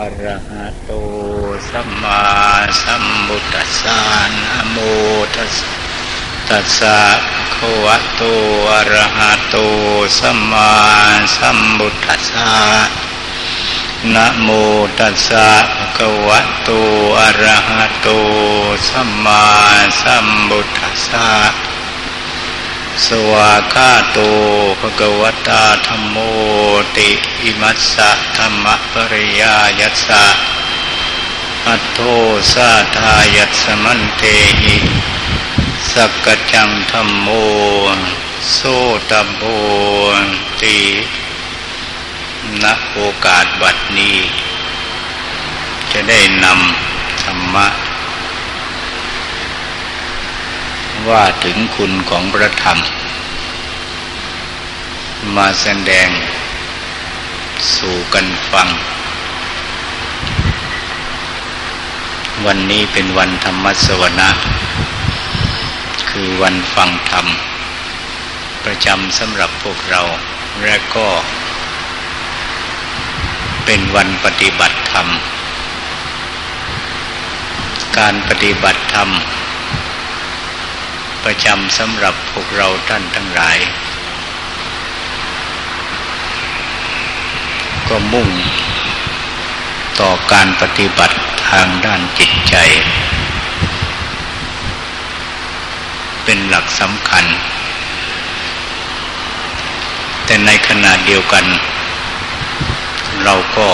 อะระหะโตสัมมาสัมพุทธัสสะนะโมตัสสะตัสสะภะควะโตอะระหะโตสัมมาสัมพุทธัสสะนะโมตัสสะภะคะวะโตอะระหะโตสัมมาสัมพุทธัสสะ สวากาโตภะวตาธัมโมติอิมัสสะธรรมปริยายัสสะอัตโทสาทายัสมันเตหิสักกจังธรรมโมโสตโบติณโอกาสบัดนี้ จะได้นำธรรมะ ว่าถึงคุณของพระธรรม มาแสดงสู่กันฟัง วันนี้เป็นวันธรรมสวนะ คือวันฟังธรรม ประจำสำหรับพวกเราและก็ เป็นวันปฏิบัติธรรม การปฏิบัติธรรม ประจำสำหรับพวกเราท่านทั้งหลาย ก็มุ่งต่อการปฏิบัติทางด้านจิตใจ เป็นหลักสำคัญ แต่ในขณะเดียวกัน เราก็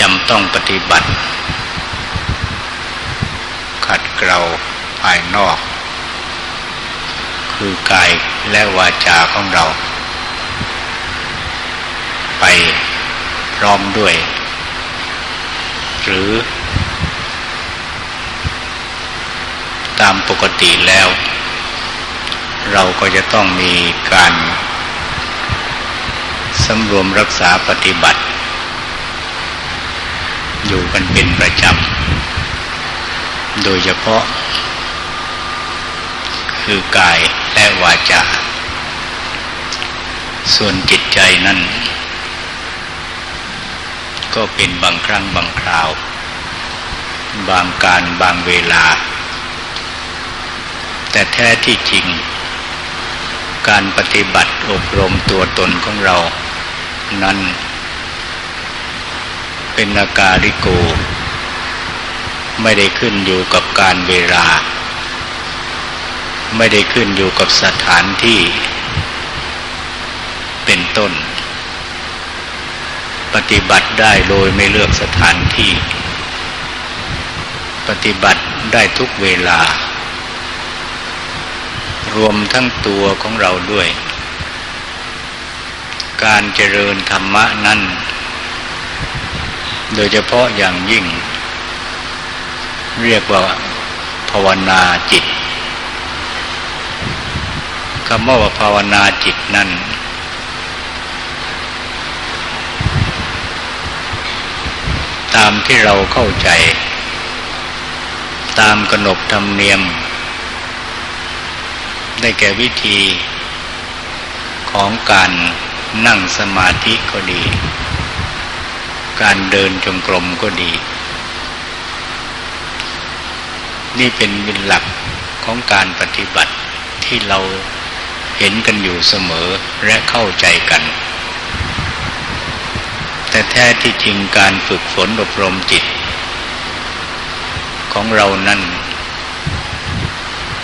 จำต้องปฏิบัติ ขัดเกลา ภายนอก คือกายและวาจาของเรา ไปพร้อมด้วย หรือ ตามปกติแล้ว เราก็จะต้องมีการสำรวมรักษาปฏิบัติ อยู่กันเป็นประจำ โดยเฉพาะ คือกายและวาจา ส่วนจิตใจนั้น ก็เป็นบางครั้งบางคราว บางการบางเวลา แต่แท้ที่จริง การปฏิบัติอบรมตัวตนของเรา นั้น เป็นอาการิโก ไม่ได้ขึ้นอยู่กับการเวลา ไม่ได้ขึ้นอยู่กับสถานที่เป็นต้น ปฏิบัติได้โดยไม่เลือกสถานที่ ปฏิบัติได้ทุกเวลา รวมทั้งตัวของเราด้วย การเจริญธรรมะนั้นโดยเฉพาะอย่างยิ่ง เรียกว่าภาวนาจิต คำว่าภาวนาจิตนั้นตามที่เราเข้าใจ ตามขนบธรรมเนียม ได้แก่วิธีของการนั่งสมาธิก็ดี การเดินจงกรมก็ดี นี่เป็นวินหลักของการปฏิบัติที่เรา เห็นกันอยู่เสมอและเข้าใจกัน แต่แท้ที่จริงการฝึกฝนอบรมจิต ของเรานั้น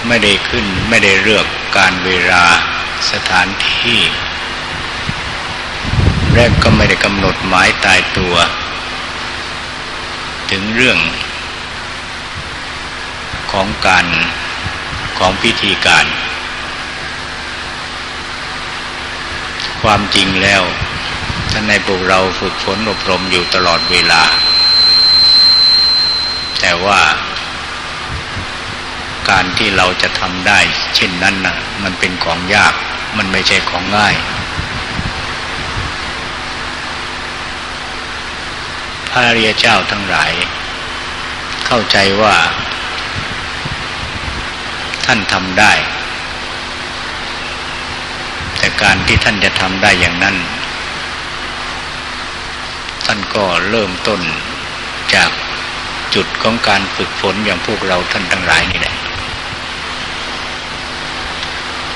ไม่ได้ขึ้นไม่ได้เลือกการเวลาสถานที่ แรกก็ไม่ได้กำหนดหมายตายตัว ถึงเรื่องของการของพิธีการ ความจริงแล้วท่านในพวกเราฝึกฝนอบรมอยู่ตลอดเวลา แต่ว่า การที่เราจะทำได้ เช่นนั้นนะ่ะ มันเป็นของยาก มันไม่ใช่ของง่าย พระเรียเจ้าทั้งหลาย เข้าใจว่า ท่านทำได้ แต่การที่ท่านจะทำได้อย่างนั้น ท่านก็เริ่มต้นจากจุดของการฝึกฝนอย่างพวกเราท่านทั้งหลายนี่แหละ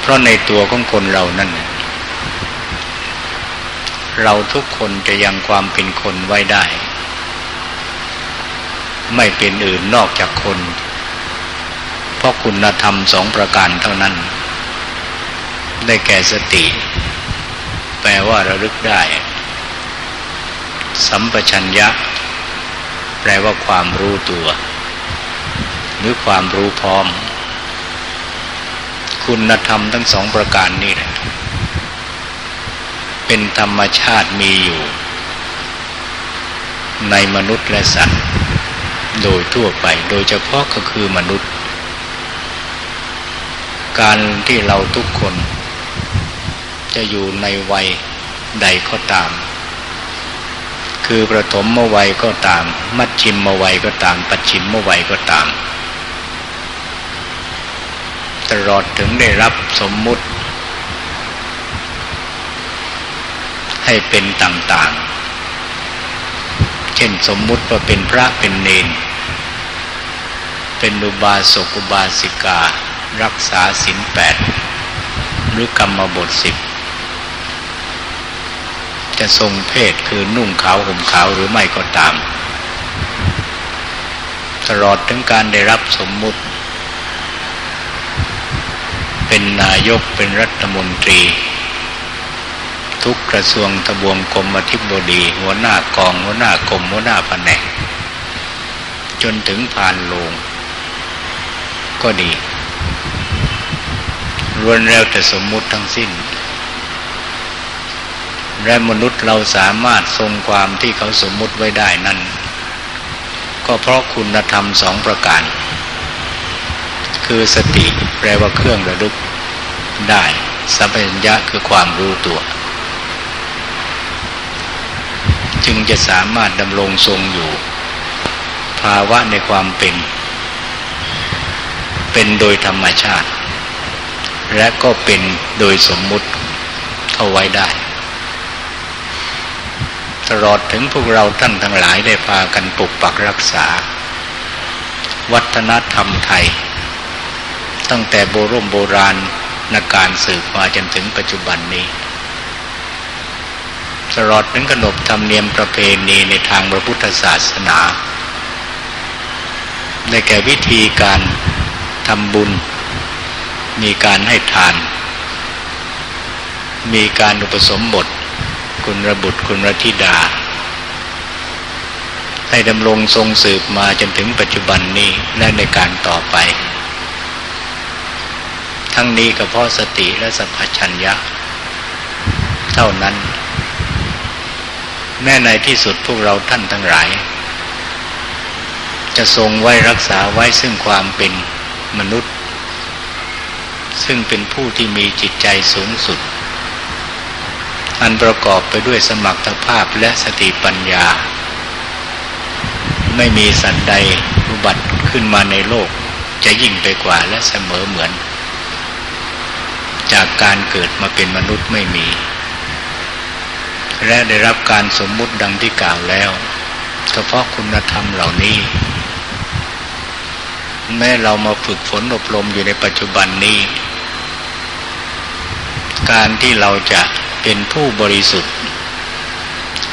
เพราะในตัวของคนเรานั่น เราทุกคนจะยังความเป็นคนไว้ได้ ไม่เป็นอื่นนอกจากคน เพราะคุณธรรมสองประการเท่านั้น ได้แก่สติ แปลว่าระลึกได้ สัมปชัญญะ แปลว่าความรู้ตัว หรือความรู้พร้อม คุณธรรมทั้งสองประการนี้แหละเป็นธรรมชาติมีอยู่ ในมนุษย์และสัตว์ โดยทั่วไปโดยเฉพาะก็คือมนุษย์ การที่เราทุกคน จะอยู่ในวัยใดก็ตาม คือประถมมวัยก็ตาม มัชชิมมวัยก็ตาม ปัจฉิมมวัยก็ตาม ตลอดถึงได้รับสมมุติ ให้เป็นต่างๆ เช่นสมมุติว่าเป็นพระเป็นเนน เป็นอุบาสกอุบาสิกา รักษาศีลแปดหรือกรรมบทสิบ จะทรงเพศคือนุ่งขาวห่มขาวหรือไม่ก็ตาม ตลอดถึงการได้รับสมมุติ เป็นนายกเป็นรัฐมนตรี ทุกกระทรวงทบวงกรมอธิบดี หัวหน้ากองหัวหน้ากรมหัวหน้าแผนกจนถึงผ่านลง ก็ดีรวนแล้วแต่สมมุติทั้งสิ้น และมนุษย์เราสามารถทรงความที่เขาสมมุติไว้ได้นั้น ก็เพราะคุณธรรมสองประการ คือสติแปลว่าเครื่องระลึกได้สัพพัญญะคือความรู้ตัว จึงจะสามารถดำรงทรงอยู่ ภาวะในความเป็น เป็นโดยธรรมชาติ และก็เป็นโดยสมมุติเอาไว้ได้ ตลอดถึงพวกเราท่านทั้งหลายได้พากันปกปักรักษา วัฒนธรรมไทย ตั้งแต่โบรมโบราณนการสืบมาจนถึงปัจจุบันนี้ ตลอดถึงขนบธรรมเนียมประเพณีในทางพระพุทธศาสนาได้แก่วิธีการทำบุญ มีการให้ทาน มีการอุปสมบท คุณระบุตรคุณรธิดา ให้ดำรงทรงสืบมาจนถึงปัจจุบันนี้และในการต่อไป ทั้งนี้ก็เพราะสติและสัพพัญญะ เท่านั้น แม้ในที่สุดพวกเราท่านทั้งหลาย จะทรงไว้รักษาไว้ซึ่งความเป็นมนุษย์ ซึ่งเป็นผู้ที่มีจิตใจสูงสุด อันประกอบไปด้วยสมัครภาพและสติปัญญา ไม่มีสัตว์ใดอุบัติขึ้นมาในโลก จะยิ่งไปกว่าและเสมอเหมือน จากการเกิดมาเป็นมนุษย์ไม่มี และได้รับการสมมุติดังที่กล่าวแล้วก็เพาะคุณธรรมเหล่านี้ แม้เรามาฝึกฝนอบรมอยู่ในปัจจุบันนี้ การที่เราจะ เป็นผู้บริสุทธิ์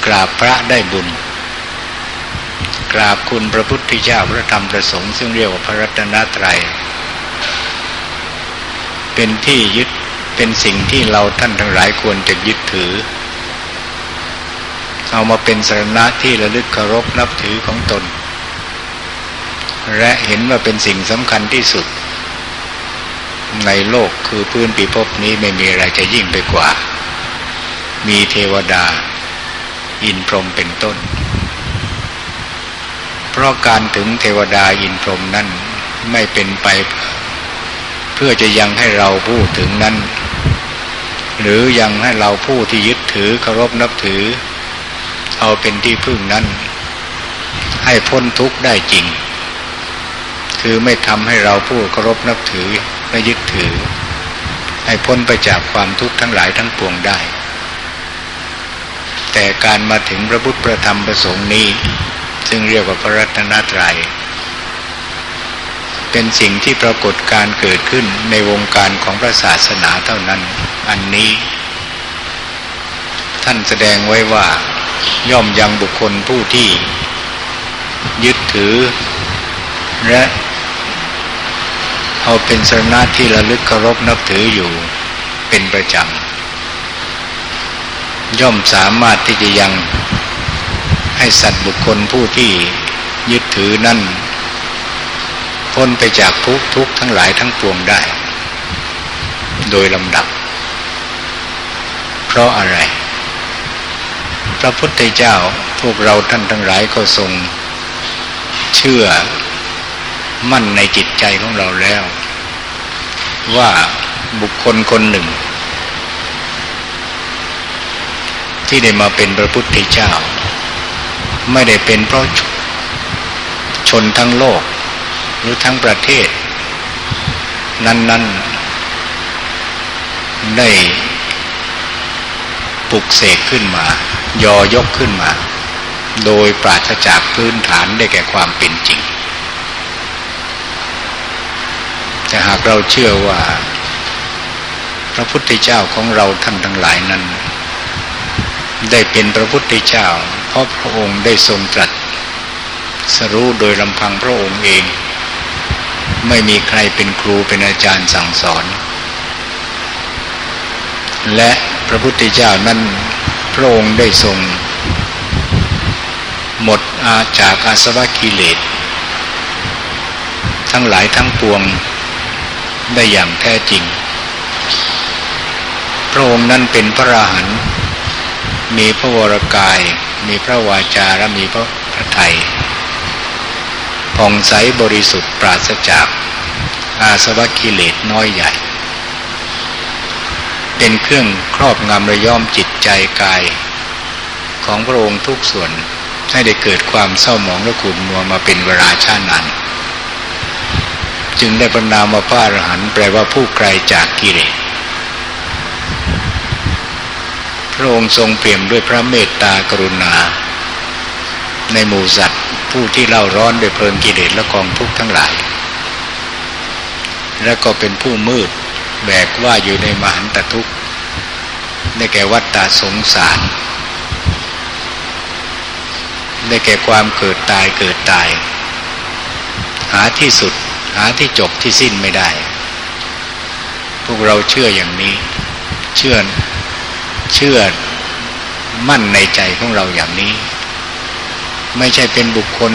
กราบพระได้บุญ กราบคุณพระพุทธเจ้าพระธรรมพระสงฆ์ซึ่งเรียกว่าพระรัตนตรัย เป็นที่ยึดเป็นสิ่งที่เราท่านทั้งหลายควรจะยึดถือ เอามาเป็นสรณะที่ระลึกเคารพนับถือของตน และเห็นว่าเป็นสิ่งสำคัญที่สุดในโลกคือพื้นปีภพนี้ไม่มีอะไรจะยิ่งไปกว่า มีเทวดา อินพรหมเป็นต้น เพราะการถึงเทวดาอินพรหมนั้นไม่เป็นไป เพื่อจะยังให้เราพูดถึงนั้น หรือยังให้เราผู้ที่ยึดถือเคารพนับถือ เอาเป็นที่พึ่งนั้น ให้พ้นทุกข์ได้จริง คือไม่ทำให้เราผู้เคารพนับถือและยึดถือ ให้พ้นไปจากความทุกข์ทั้งหลายทั้งปวงได้ แต่การมาถึงพระพุทธพระธรรมพระสงฆ์นี้ ซึ่งเรียกว่าพระรัตนตรัย เป็นสิ่งที่ปรากฏการเกิดขึ้นในวงการของพระศาสนาเท่านั้น อันนี้ ท่านแสดงไว้ว่าย่อมยังบุคคลผู้ที่ ยึดถือ และเอาเป็นสรณะที่ระลึกเคารพนับถืออยู่เป็นประจำ ย่อมสามารถที่จะยังให้สัตว์บุคคลผู้ที่ยึดถือนั่นพ้นไปจากทุกทุกทั้งหลายทั้งปวงได้ โดยลำดับ เพราะอะไร พระพุทธเจ้าพวกเราท่านทั้งหลายก็ทรง เชื่อมั่นในจิตใจของเราแล้ว ว่าบุคคลคนหนึ่ง ที่ได้มาเป็นพระพุทธเจ้า ไม่ได้เป็นเพราะชนทั้งโลก หรือทั้งประเทศ นั้น ๆ ได้ปลุกเสกขึ้นมา ยอยกขึ้นมา โดยปราศจากพื้นฐานได้แก่ความเป็นจริง แต่หากเราเชื่อว่า พระพุทธเจ้าของเราท่านทั้งหลายนั้น ได้เป็นพระพุทธเจ้า เพราะพระองค์ได้ทรงตรัส สรู้โดยลำพังพระองค์เอง ไม่มีใครเป็นครูเป็นอาจารย์สั่งสอน และพระพุทธเจ้านั้นพระองค์ได้ทรง หมดอาจากอาสวะกิเลส ทั้งหลายทั้งปวงได้อย่างแท้จริง พระองค์นั้นเป็นพระราหัน มีพระวรกาย มีพระวาจาและมีพระพระไทยผ่องใสบริสุทธิ์ปราศจากอาสวะกิเลสน้อยใหญ่ เป็นเครื่องครอบงำระย่อมจิตใจกาย ของพระองค์ทุกส่วนให้ได้เกิดความเศร้าหมองและขุ่นมัวมาเป็นเวลาชาตินานจึงได้บรรณามาพระอรหันต์แปลว่าผู้ไกลจากกิเลส พ ระองค์ทรงเปี่ยมด้วยพระเมตตากรุณา ในหมู่สัตว์ผู้ที่เล่าร้อนด้วยเพลิงกิเลสและกองทุกข์ทั้งหลาย และก็เป็นผู้มืดแบกว่าอยู่ในมหันตทุกข์ได้แก่วัฏฏะสงสาร ได้แก่ความเกิดตายเกิดตาย หาที่สุดหาที่จบที่สิ้นไม่ได้ พวกเราเชื่ออย่างนี้ เชื่อ เชื่อมั่นในใจของเราอย่างนี้ ไม่ใช่เป็นบุคคล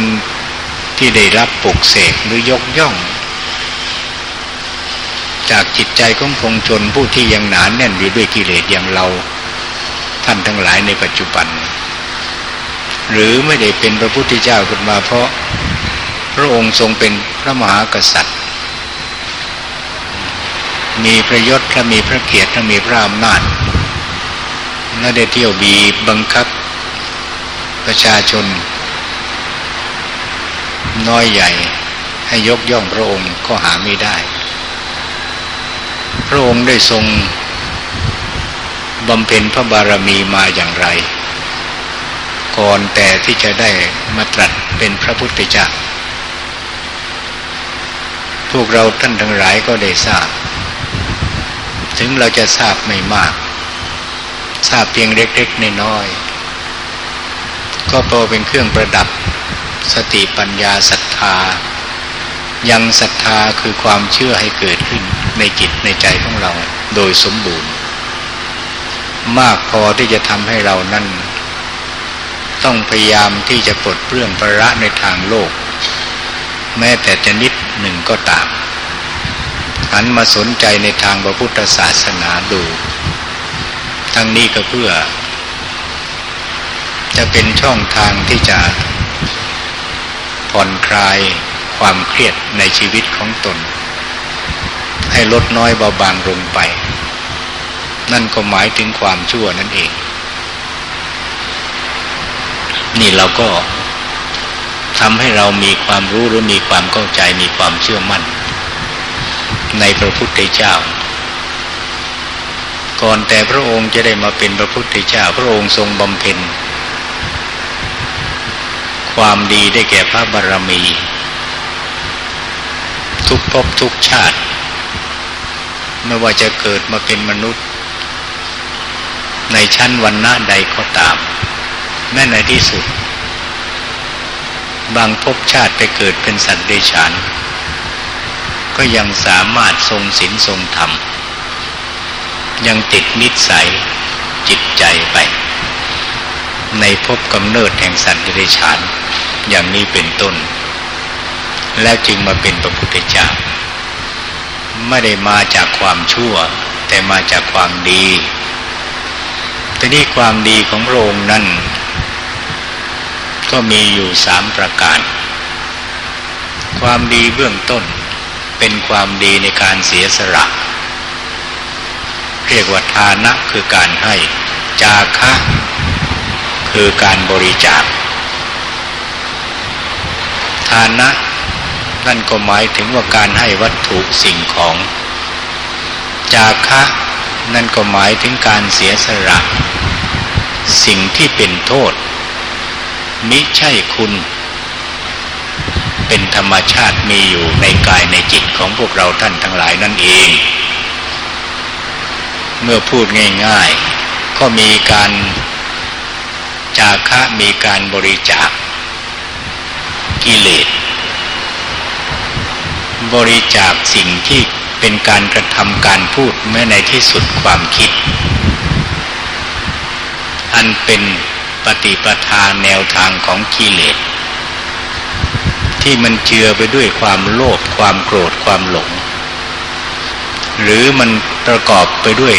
ที่ได้รับปลุกเสกหรือยกย่อง จากจิตใจของพงชนผู้ที่ยังหนานแน่นอยู่ด้วยกิเลสอย่างเราท่านทั้งหลายในปัจจุบัน หรือไม่ได้เป็นพระพุทธเจ้าขึ้นมาเพราะพระองค์ทรงเป็นพระมหากษัตริย์ มีพระยศและมีพระเกียรติและมีพระอำนาจ และได้เที่ยวบีบังคับ ประชาชน น้อยใหญ่ให้ยกย่องพระองค์ก็หาไม่ได้ พระองค์ได้ทรงบำเพ็ญพระบารมีมาอย่างไร ก่อนแต่ที่จะได้มาตรัสเป็นพระพุทธเจ้าพวกเราท่านทั้งหลายก็ได้ทราบ ถึงเราจะทราบไม่มาก ทราบเพียงเล็กๆน้อยๆก็พอเป็นเครื่องประดับสติปัญญาศรัทธา ยังศรัทธาคือความเชื่อให้เกิดขึ้นในจิตในใจของเราโดยสมบูรณ์ มากพอที่จะทำให้เรานั้นต้องพยายามที่จะปลดเปลื้องประในทางโลก แม้แต่จะนิดหนึ่งก็ตามหันมาสนใจในทางพระพุทธศาสนาดู ทั้งนี้ก็เพื่อ จะเป็นช่องทางที่จะผ่อนคลายความเครียดในชีวิตของตน ให้ลดน้อยเบาบางลงไป นั่นก็หมายถึงความชั่วนั่นเอง นี่เราก็ทำให้เรามีความรู้หรือมีความเข้าใจมีความเชื่อมั่น ในพระพุทธเจ้า ก่อนแต่พระองค์จะได้มาเป็นพระพุทธเจ้าพระองค์ทรงบำเพ็ญความดีได้แก่พระบารมี ทุกภพทุกชาติ ไม่ว่าจะเกิดมาเป็นมนุษย์ ในชั้นวันหน้าใดก็ตาม แม้ในที่สุด บางภพชาติไปเกิดเป็นสัตว์เดชานก็ยังสามารถทรงศีลทรงธรรม ยังติดนิสัยจิตใจไป ในภพกำเนิดแห่งสัตว์เดรัจฉานอย่างนี้เป็นต้น แล้วจึงมาเป็นพระพุทธเจ้าไม่ได้มาจากความชั่ว แต่มาจากความดีแต่นี่ความดีของพระองค์นั้น ก็มีอยู่สามประการ ความดีเบื้องต้นเป็นความดีในการเสียสละ เรียกว่าทานะคือการให้ จาคะ คือการบริจาค ทานะ นั่นก็หมายถึงว่าการให้วัตถุสิ่งของ จาคะ นั่นก็หมายถึงการเสียสละ สิ่งที่เป็นโทษ มิใช่คุณเป็นธรรมชาติมีอยู่ในกายในจิตของพวกเราท่านทั้งหลายนั่นเอง เมื่อพูดง่าย ๆ ก็มีการจาคะมีการบริจาคกิเลส บริจาคสิ่งที่เป็นการกระทำการพูดแม้ในที่สุดความคิด อันเป็นปฏิปทาแนวทางของกิเลส ที่มันเจือไปด้วยความโลภความโกรธความหลง หรือมันประกอบไปด้วย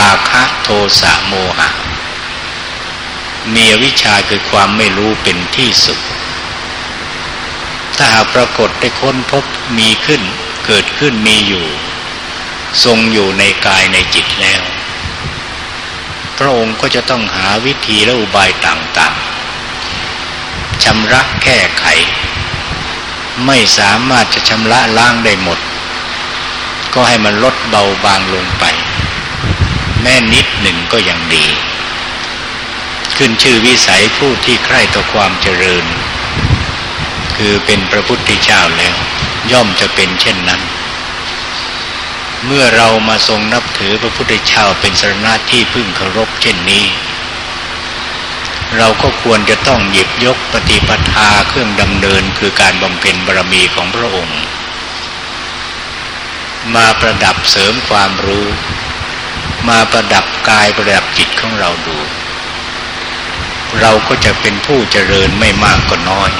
ราคะโทสะโมหะ มีวิชาคือความไม่รู้เป็นที่สุด ถ้าหากปรากฏได้ค้นพบมีขึ้น เกิดขึ้นมีอยู่ ทรงอยู่ในกายในจิตแล้ว พระองค์ก็จะต้องหาวิธีและอุบายต่างๆชำระแก้ไข ไม่สามารถจะชำระล้างได้หมด ก็ให้มันลดเบาบางลงไป แม่นิดหนึ่งก็ยังดี ขึ้นชื่อวิสัยผู้ที่ใคร่ต่อความเจริญ คือเป็นพระพุทธเจ้าแล้ว ย่อมจะเป็นเช่นนั้น เมื่อเรามาทรงนับถือพระพุทธเจ้าเป็นสรณะที่พึ่งเคารพเช่นนี้เราก็ควรจะต้องหยิบยกปฏิปทาเครื่องดำเนินคือการบำเพ็ญบารมีของพระองค์ มาประดับเสริมความรู้ มาประดับกายประดับจิตของเราดู เราก็จะเป็นผู้เจริญไม่มากก็น้อย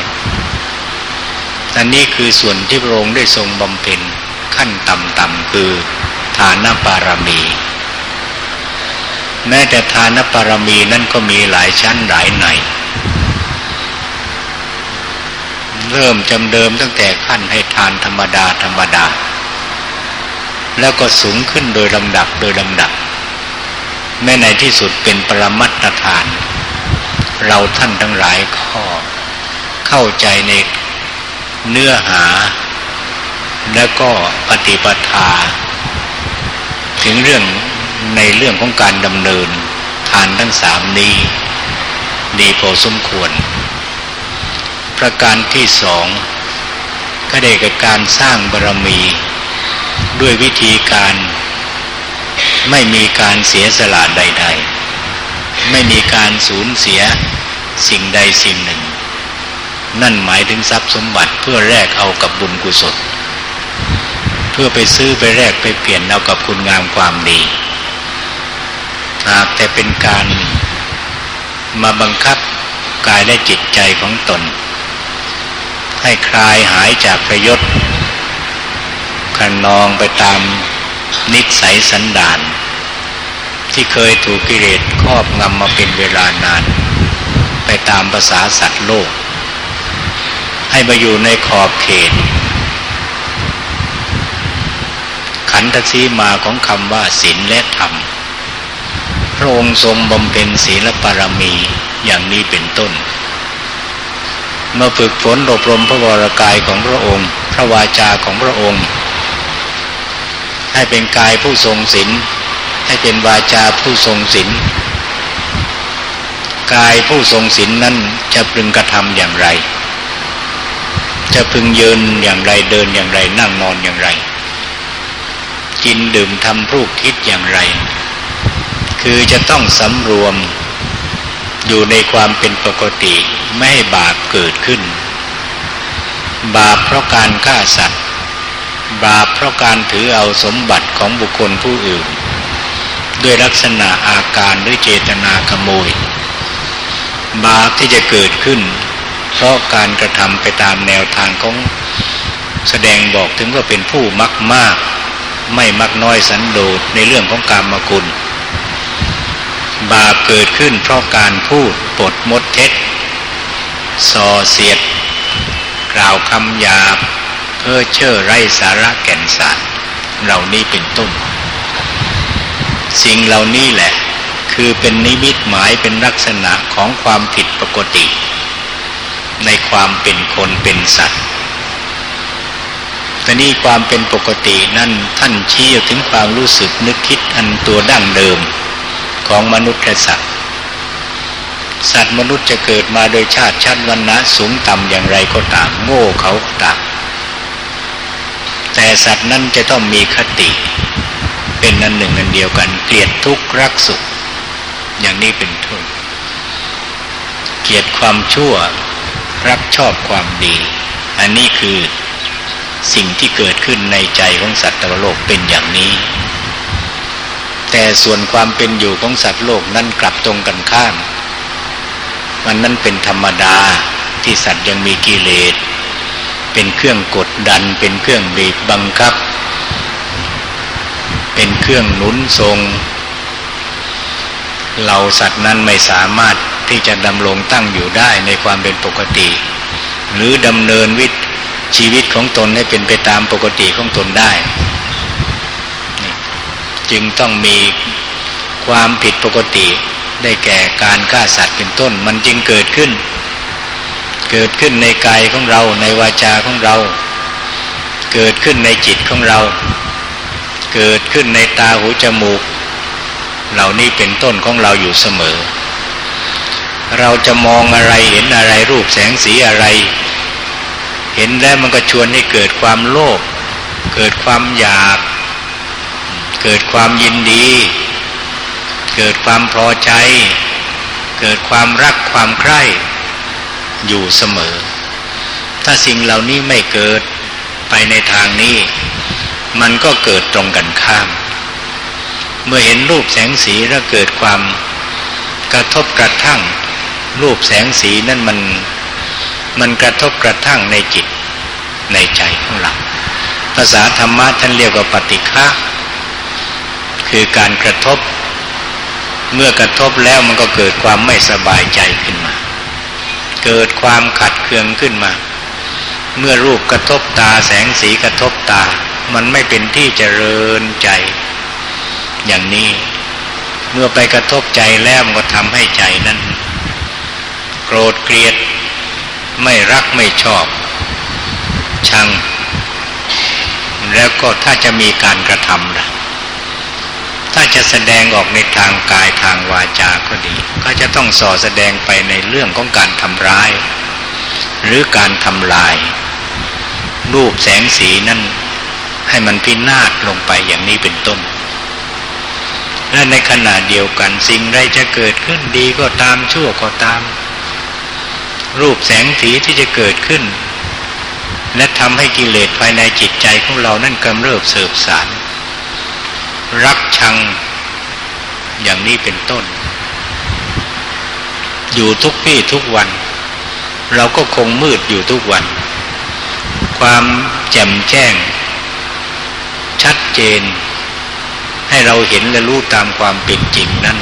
อันนี้คือส่วนที่พระองค์ได้ทรงบำเพ็ญขั้นต่ำๆคือฐานบารมี แม้แต่ทานปารมีนั่นก็มีหลายชั้นหลายในเริ่มจำเดิมตั้งแต่ขั้นให้ทานธรรมดาธรรมดา แล้วก็สูงขึ้นโดยลำดับโดยลำดับ แม้ในที่สุดเป็นปรมัตถทาน เราท่านทั้งหลายข้อ เข้าใจในเนื้อหา แล้วก็ปฏิปทา ถึงเรื่องในเรื่องของการดำเนินทานทั้งสามนี้ ดีพอสมควร ประการที่สองก็ได้กับการสร้างบารมี ด้วยวิธีการไม่มีการเสียสละใด ๆ ไม่มีการสูญเสียสิ่งใดสิ่งหนึ่ง นั่นหมายถึงทรัพย์สมบัติเพื่อแลกเอากับบุญกุศล เพื่อไปซื้อไปแลกไปเปลี่ยนเอากับคุณงามความดีหากแต่เป็นการมาบังคับกายและจิตใจของตน ให้คลายหายจากประยศ คันนองไปตามนิสัยสันดาน ที่เคยถูกกิเลสครอบงำมาเป็นเวลานาน ไปตามภาษาสัตว์โลก ให้มาอยู่ในขอบเขต ขันธสีมาของคำว่าศีลและธรรม พระองค์ทรงบำเพ็ญศีลปารมีอย่างนี้เป็นต้นเมื่อฝึกฝนอบรมพระวรากายของพระองค์ พระวาจาของพระองค์ ให้เป็นกายผู้ทรงศีลให้เป็นวาจาผู้ทรงศีลกายผู้ทรงศีลนนั้นจะพึงกระทำอย่างไร จะพึงยืนอย่างไรเดินอย่างไรนั่งนอนอย่างไร กินดื่มทำรูปคิดอย่างไร คือจะต้องสำรวมอยู่ในความเป็นปกติไม่ให้บาปเกิดขึ้น บาปเพราะการฆ่าสัตว์ บาปเพราะการถือเอาสมบัติของบุคคลผู้อื่น ด้วยลักษณะอาการหรือเจตนาขโมย บาปที่จะเกิดขึ้น เพราะการกระทำไปตามแนวทางของแสดงบอกถึงว่าเป็นผู้มักมาก ไม่มักน้อยสันโดษในเรื่องของกรรมคุณบาปเกิดขึ้นเพราะการพูดปดมดเท็จส่อเสียด กล่าวคำหยาบ เพ้อเจ้อไร้สาระแก่นสารเหล่านี้เป็นต้น สิ่งเหล่านี้แหละ คือเป็นนิมิตหมายเป็นลักษณะของความผิดปกติ ในความเป็นคนเป็นสัตว์แต่นี่ความเป็นปกตินั่นท่านชี้ถึงความรู้สึกนึกคิดอันตัวดั้งเดิมของมนุษย์และสัตว์ สัตว์มนุษย์จะเกิดมาโดยชาติชั้นวันนะสูงต่ำอย่างไรก็ตาม โง่เขาตาม แต่สัตว์นั้นจะต้องมีคติ เป็นนันหนึ่งนันเดียวกัน เกลียดทุกข์รักสุข อย่างนี้เป็นทุนเกลียดความชั่ว รักชอบความดี อันนี้คือสิ่งที่เกิดขึ้นในใจของสัตว์ตวโลกเป็นอย่างนี้ แต่ส่วนความเป็นอยู่ของสัตว์โลกนั้นกลับตรงกันข้ามมันนั้นเป็นธรรมดาที่สัตว์ยังมีกิเลส เป็นเครื่องกดดัน เป็นเครื่องบีบบังคับ เป็นเครื่องหนุนทรง เราสัตว์นั้นไม่สามารถที่จะดำรงตั้งอยู่ได้ในความเป็นปกติ หรือดำเนินวิชีวิตของตนให้เป็นไปตามปกติของตนได้ จึงต้องมีความผิดปกติได้แก่การฆ่าสัตว์เป็นต้นมันจึงเกิดขึ้น เกิดขึ้นในกายของเราในวาจาของเรา เกิดขึ้นในจิตของเรา เกิดขึ้นในตาหูจมูก เหล่านี้เป็นต้นของเราอยู่เสมอ เราจะมองอะไรเห็นอะไรรูปแสงสีอะไร เห็นแล้วมันก็ชวนให้เกิดความโลภเกิดความอยาก เกิดความยินดี เกิดความพอใจ เกิดความรักความใคร่ อยู่เสมอ ถ้าสิ่งเหล่านี้ไม่เกิดไปในทางนี้ มันก็เกิดตรงกันข้าม เมื่อเห็นรูปแสงสีแล้วเกิดความกระทบกระทั่ง รูปแสงสีนั่นมันมันกระทบกระทั่งในจิตในใจของเราภาษาธรรมะท่านเรียกว่าปฏิฆะคือการกระทบ เมื่อกระทบแล้วมันก็เกิดความไม่สบายใจขึ้นมา เกิดความขัดเคืองขึ้นมา เมื่อรูปกระทบตาแสงสีกระทบตา มันไม่เป็นที่เจริญใจ อย่างนี้ เมื่อไปกระทบใจแล้วมันก็ทำให้ใจนั้น โกรธเกลียด ไม่รักไม่ชอบ ชัง แล้วก็ถ้าจะมีการกระทำล่ะ ถ้าจะแสดงออกในทางกายทางวาจาก็ดี ก็จะต้องส่อแสดงไปในเรื่องของการทำร้าย หรือการทำลาย รูปแสงสีนั้นให้มันพินาศลงไปอย่างนี้เป็นต้นและในขณะเดียวกันสิ่งใดจะเกิดขึ้นดีก็ตามชั่วก็ตาม รูปแสงสีที่จะเกิดขึ้น และทำให้กิเลสภายในจิตใจของเรานั่นกำเริบเสบสาร รักชัง อย่างนี้เป็นต้น อยู่ทุกพี่ทุกวัน เราก็คงมืดอยู่ทุกวัน ความแจ่มแจ้ง ชัดเจน ให้เราเห็นและรู้ตามความเป็นจริงนั้น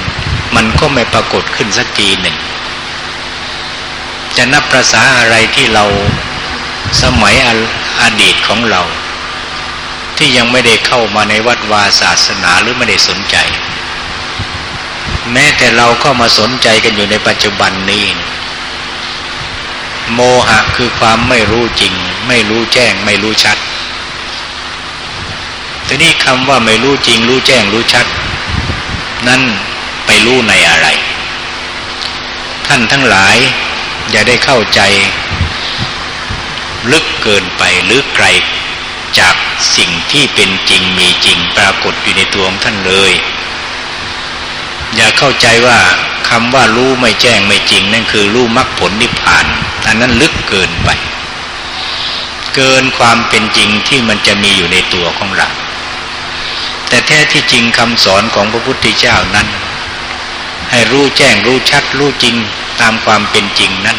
มันก็ไม่ปรากฏขึ้นสักทีหนึ่งจะนับภาษาอะไรที่เราสมัยอดีตของเรา ที่ยังไม่ได้เข้ามาในวัดวาศาสนาหรือไม่ได้สนใจ แม้แต่เราก็มาสนใจกันอยู่ในปัจจุบันนี้ โมหะคือความไม่รู้จริง ไม่รู้แจ้ง ไม่รู้ชัดทีนี้คำว่าไม่รู้จริง รู้แจ้งรู้ชัด นั้นไปรู้ในอะไร ท่านทั้งหลายอย่าได้เข้าใจ ลึกเกินไปหรือไกล จากสิ่งที่เป็นจริงมีจริงปรากฏอยู่ในตัวของท่านเลย อย่าเข้าใจว่าคำว่ารู้ไม่แจ้งไม่จริง นั่นคือรู้มรรคผลนิพพานอันนั้นลึกเกินไป เกินความเป็นจริงที่มันจะมีอยู่ในตัวของเราแต่แท้ที่จริงคำสอนของพระพุทธเจ้านั้น ให้รู้แจ้งรู้ชัดรู้จริงตามความเป็นจริงนั้น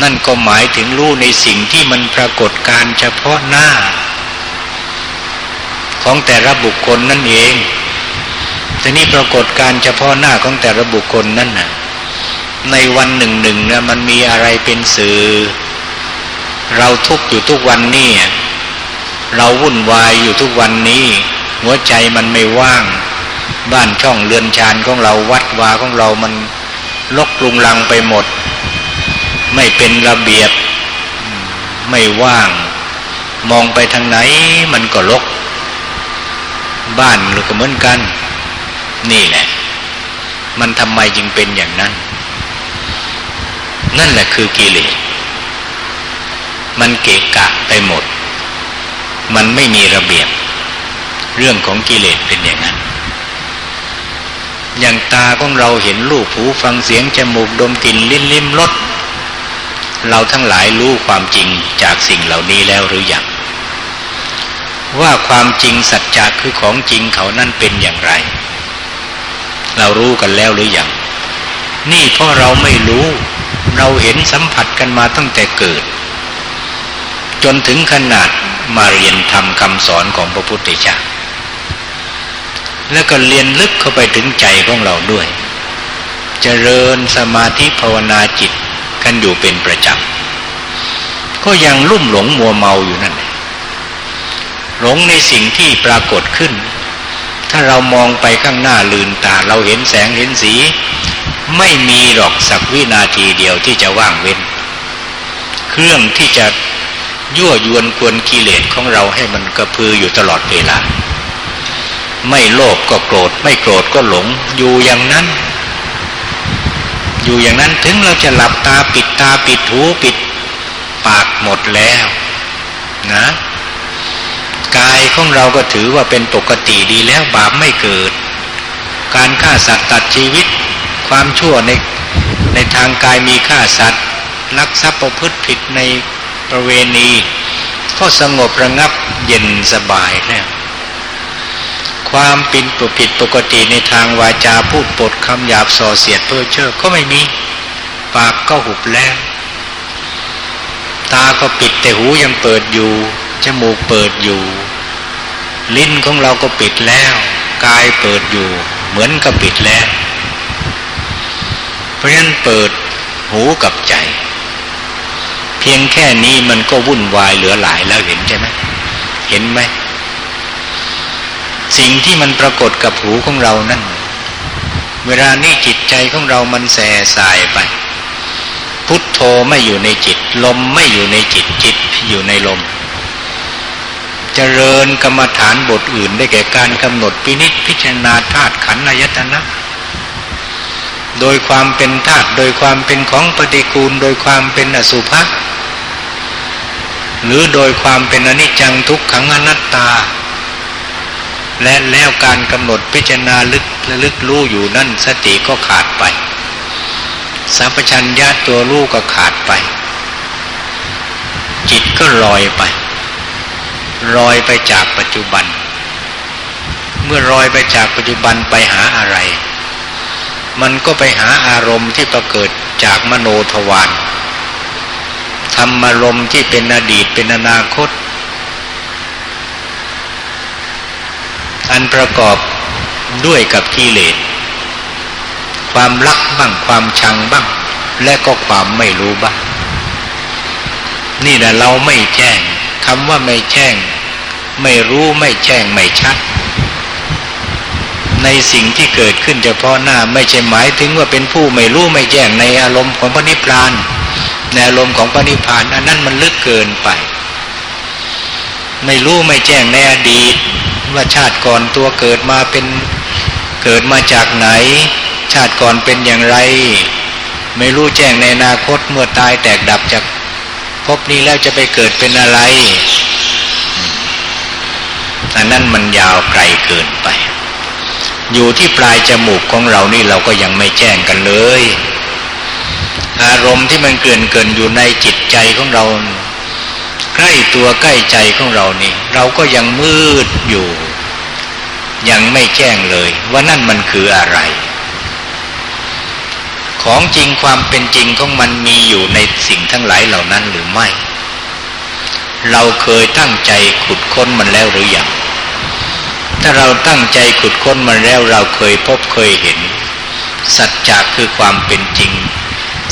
นั่นก็หมายถึงรู้ในสิ่งที่มันปรากฏการเฉพาะหน้า ของแต่ละบุคคลนั่นเองแต่นี่ปรากฏการเฉพาะหน้าของแต่ละบุคคลนั่นน่ะ ในวันหนึ่งหนึ่งนะมันมีอะไรเป็นสื่อ เราทุกอยู่ทุกวันนี่เราวุ่นวายอยู่ทุกวันนี้ หัวใจมันไม่ว่าง บ้านช่องเรือนชานของเราวัดวาของเรามันลกลุงลังไปหมด ไม่เป็นระเบียบ ไม่ว่าง มองไปทางไหนมันก็ลก บ้านหรือก็เหมือนกัน นี่แหละ มันทำไมจึงเป็นอย่างนั้น นั่นแหละคือกิเลสมันเกะกะไปหมด มันไม่มีระเบียบ เรื่องของกิเลสเป็นอย่างนั้น อย่างตาของเราเห็นรูปหูฟังเสียงจมูกดมกลิ่นลิ้นลิ้มรส เราทั้งหลายรู้ความจริงจากสิ่งเหล่านี้แล้วหรือยังว่าความจริงสัจจะคือของจริงเขานั่นเป็นอย่างไร เรารู้กันแล้วหรือยังนี่เพราะเราไม่รู้ เราเห็นสัมผัสกันมาตั้งแต่เกิด จนถึงขนาดมาเรียนทำคำสอนของพระพุทธเจ้าแล้วก็เรียนลึกเข้าไปถึงใจของเราด้วยจเจริญสมาธิภาวนาจิต กันอยู่เป็นประจำ ก็ยังลุ่มหลงมัวเมาอยู่นั่นหลงในสิ่งที่ปรากฏขึ้น ถ้าเรามองไปข้างหน้าลืนตาเราเห็นแสงเห็นสี ไม่มีหรอกสักวินาทีเดียวที่จะว่างเว้น เครื่องที่จะยั่วยวนกวนกิเลสของเราให้มันกระพืออยู่ตลอดเวลา ไม่โลภก็โกรธ ไม่โกรธก็หลงอยู่อย่างนั้น อยู่อย่างนั้นถึงเราจะหลับตาปิดตาปิดหูปิดปากหมดแล้วนะกายของเราก็ถือว่าเป็นปกติดีแล้วบาปไม่เกิด การฆ่าสัตว์ตัดชีวิต ความชั่วในในทางกายมีฆ่าสัตว์ลักทรัพย์ประพฤติผิดในประเวณี ก็สงบระงับเย็นสบายแล้ว ความปินปุผิดปกติในทางวาจาพูดปดคำหยาบส่อเสียดเพ้อเจ้อก็ไม่มี ปากก็หุบแล้ว ตาก็ปิดแต่หูยังเปิดอยู่ จมูกเปิดอยู่ ลิ้นของเราก็ปิดแล้ว กายเปิดอยู่ เหมือนกับปิดแล้ว เพราะฉะนั้นเปิดหูกับใจ เพียงแค่นี้มันก็วุ่นวายเหลือหลายแล้วเห็นใช่ไหมเห็นไหม สิ่งที่มันปรากฏกับหูของเรานั่น เวลานี้จิตใจของเรามันแส่สายไป พุทโธไม่อยู่ในจิต ลมไม่อยู่ในจิตจิตอยู่ในลมจเจริญกรรมฐานบทอื่นได้แก่การกำหนดปินิจพิจารณาธาตุขันธ์อายตนะ โดยความเป็นธาตุโดยความเป็นของปฏิกูล โดยความเป็นอสุภะหรือโดยความเป็นอนิจจังทุกขังอนัตตา และแล้วการกำหนดพิจารณาลึกและลึกรู้อยู่นั่นสติก็ขาดไปสัมปชัญญะตัวรู้ก็ขาดไป จิตก็ลอยไป ลอยไปจากปัจจุบัน เมื่อลอยไปจากปัจจุบันไปหาอะไร มันก็ไปหาอารมณ์ที่ประเกิดจากมโนทวารธรรมารมณ์ที่เป็นอดีตเป็นอนาคต อันประกอบด้วยกับกิเลส ความรักบ้างความชังบ้าง และก็ความไม่รู้บ้าง นี่แหละเราไม่แจ้งคำว่าไม่แจ้ง ไม่รู้ไม่แจ้งไม่ชัด ในสิ่งที่เกิดขึ้นเฉพาะหน้าไม่ใช่หมายถึงว่าเป็นผู้ไม่รู้ไม่แจ้งในอารมณ์ของพระนิพพานในอารมณ์ของพระนิพพานอันนั้นมันลึกเกินไป ไม่รู้ไม่แจ้งในอดีต ว่าชาติก่อนตัวเกิดมาเป็นเกิดมาจากไหน ชาติก่อนเป็นอย่างไร ไม่รู้แจ้งในอนาคตเมื่อตายแตกดับจากพบนี้แล้วจะไปเกิดเป็นอะไรอันนั้นมันยาวไกลเกินไป อยู่ที่ปลายจมูกของเรานี่เราก็ยังไม่แจ้งกันเลย อารมณ์ที่มันเกินเกินอยู่ในจิตใจของเรา ใกล้ตัวใกล้ใจของเรานี่ เราก็ยังมืดอยู่ ยังไม่แจ้งเลย ว่านั่นมันคืออะไร ของจริงความเป็นจริงของมันมีอยู่ในสิ่งทั้งหลายเหล่านั้นหรือไม่ เราเคยตั้งใจขุดค้นมันแล้วหรือยังถ้าเราตั้งใจขุดค้นมาแล้วเราเคยพบเคยเห็น สัจจะคือความเป็นจริง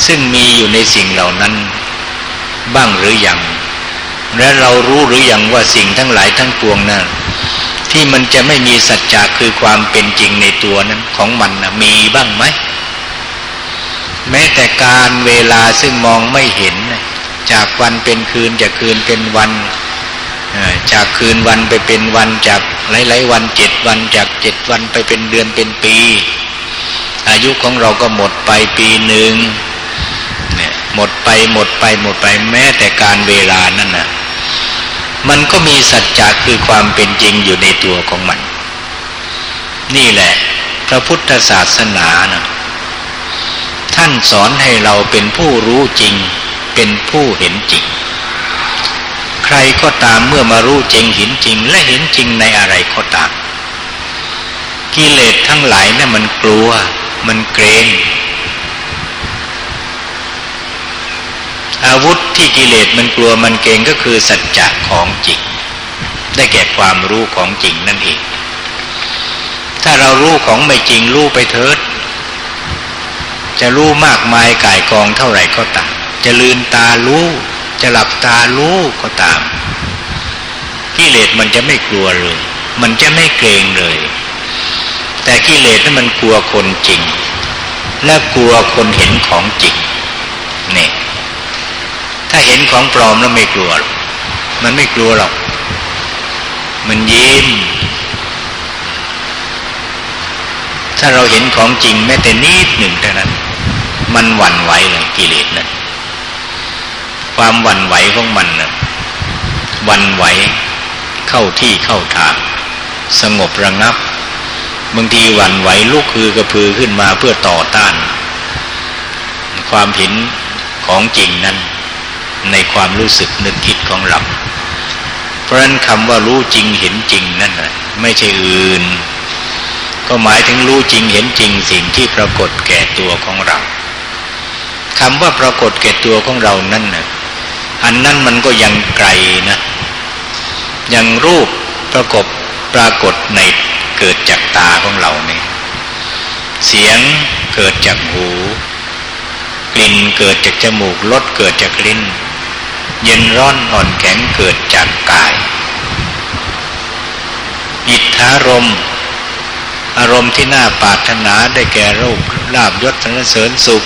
ซึ่งมีอยู่ในสิ่งเหล่านั้น บ้างหรือยัง และเรารู้หรืออยังว่าสิ่งทั้งหลายทั้งปวงนั้นที่มันจะไม่มีสัจจะคือความเป็นจริงในตัวนั้นของมันนะมีบ้างไหมแม้แต่การเวลาซึ่งมองไม่เห็น จากวันเป็นคืนจากคืนเป็นวันจากคืนวันไปเป็นวันจากหลายๆวันเจ็ดวันจากเจ็ดวันไปเป็นเดือนเป็นปี อายุของเราก็หมดไปปีหนึ่งเนี่ยหมดไปหมดไปหมดไปแม้แต่การเวลานั่นนะ มันก็มีสัจจะคือความเป็นจริงอยู่ในตัวของมัน นี่แหละ พระพุทธศาสนานะท่านสอนให้เราเป็นผู้รู้จริง เป็นผู้เห็นจริง ใครก็ตามเมื่อมารู้จริงเห็นจริงและเห็นจริงในอะไรก็ตาม กิเลสทั้งหลายนี่มันกลัว มันเกรง อาวุธที่กิเลสมันกลัวมันเกงก็คือสัจจะของจริง ได้แก่ความรู้ของจริงนั่นเอง ถ้าเรารู้ของไม่จริงรู้ไปเถิด จะรู้มากมายกายกองเท่าไหร่ก็ตาม จะลืนตารู้จะหลับตารู้ก็ตาม กิเลสมันจะไม่กลัวเลย มันจะไม่เกรงเลย แต่กิเลสนั้นมันกลัวคนจริง และกลัวคนเห็นของจริงเนี่ย ถ้าเห็นของปลอมแล้วไม่กลัว มันไม่กลัวหรอก มันยิ้ม ถ้าเราเห็นของจริงแม้แต่นิดหนึ่งเท่านั้น มันหวั่นไหวเลยกิเลสนั้นความหวั่นไหวของมันนะวันไหวเข้าที่เข้าทางสงบระงับ บางทีหวั่นไหวลุกคือกระพือขึ้นมาเพื่อต่อต้าน ความเห็นของจริงนั้น ในความรู้สึกนึกคิดของเรา เพราะนั้นคำว่ารู้จริงเห็นจริงนั่นนะไม่ใช่อื่น ก็หมายถึงรู้จริงเห็นจริงสิ่งที่ปรากฏแก่ตัวของเราคำว่าปรากฏแก่ตัวของเรานั่นนะอันนั้นมันก็ยังไกลนะ ยังรูปประกบปรากฏในเกิดจากตาของเราเนี่ยเสียงเกิดจากหู กลิ่นเกิดจากจมูกรสเกิดจากลิ้น เย็นร้อนอ่อนแข็งเกิดจากกาย อิทธารมอารมณ์ที่น่าปรารถนาได้แก่รูปลาบยศสรรเสริญสุข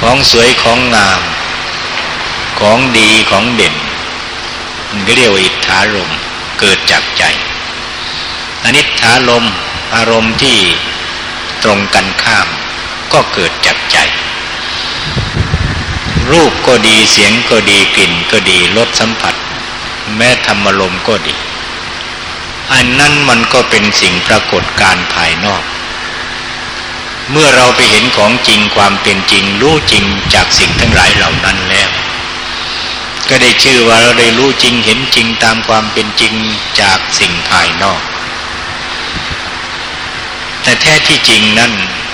ของสวยของงาม ของดีของเด่นมันก็เรียกว่าอิทธารมเกิดจากใจอนิธารมอารมณ์ที่ตรงกันข้ามก็เกิดจากใจ รูปก็ดีเสียงก็ดีกลิ่นก็ดีรสสัมผัส แม้ธรรมลมก็ดี อันนั้นมันก็เป็นสิ่งปรากฏการภายนอก เมื่อเราไปเห็นของจริงความเป็นจริง รู้จริงจากสิ่งทั้งหลายเหล่านั้นแล้ว ก็ได้ชื่อว่าเราได้รู้จริงเห็นจริงตามความเป็นจริงจากสิ่งภายนอก แต่แท้ที่จริงนั้น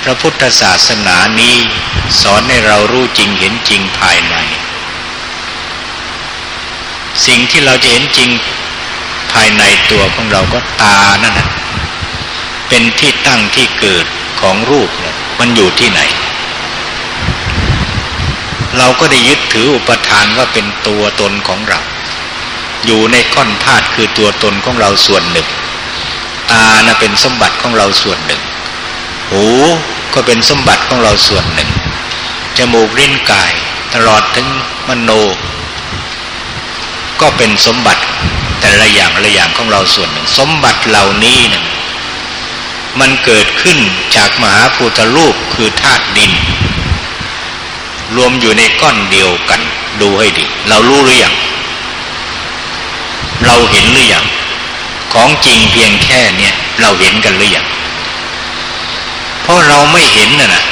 ระพุทธศาสนานี้สอนให้เรารู้จริงเห็นจริงภายใน สิ่งที่เราจะเห็นจริงภายในตัวของเราก็ตานั่นนะเป็นที่ตั้งที่เกิดของรูปเนี่ยมันอยู่ที่ไหน เราก็ได้ยึดถืออุปทานว่าเป็นตัวตนของเรา อยู่ในก้อนธาตุคือตัวตนของเราส่วนหนึ่ง ตานะเป็นสมบัติของเราส่วนหนึ่ง หู ก็เป็นสมบัติของเราส่วนหนึ่ง จมูกลิ้นกายตลอดถึงมโน ก็เป็นสมบัติแต่ละอย่างละอย่างของเราส่วนหนึ่ง สมบัติเหล่านี้เนี่ยมันเกิดขึ้นจากมหาพุทธรูปคือธาตุดิน รวมอยู่ในก้อนเดียวกัน ดูให้ดี เรารู้หรือยังเราเห็นหรือยังของจริงเพียงแค่เนี่ยเราเห็นกันหรือยัง เพราะเราไม่เห็นน่ะนะ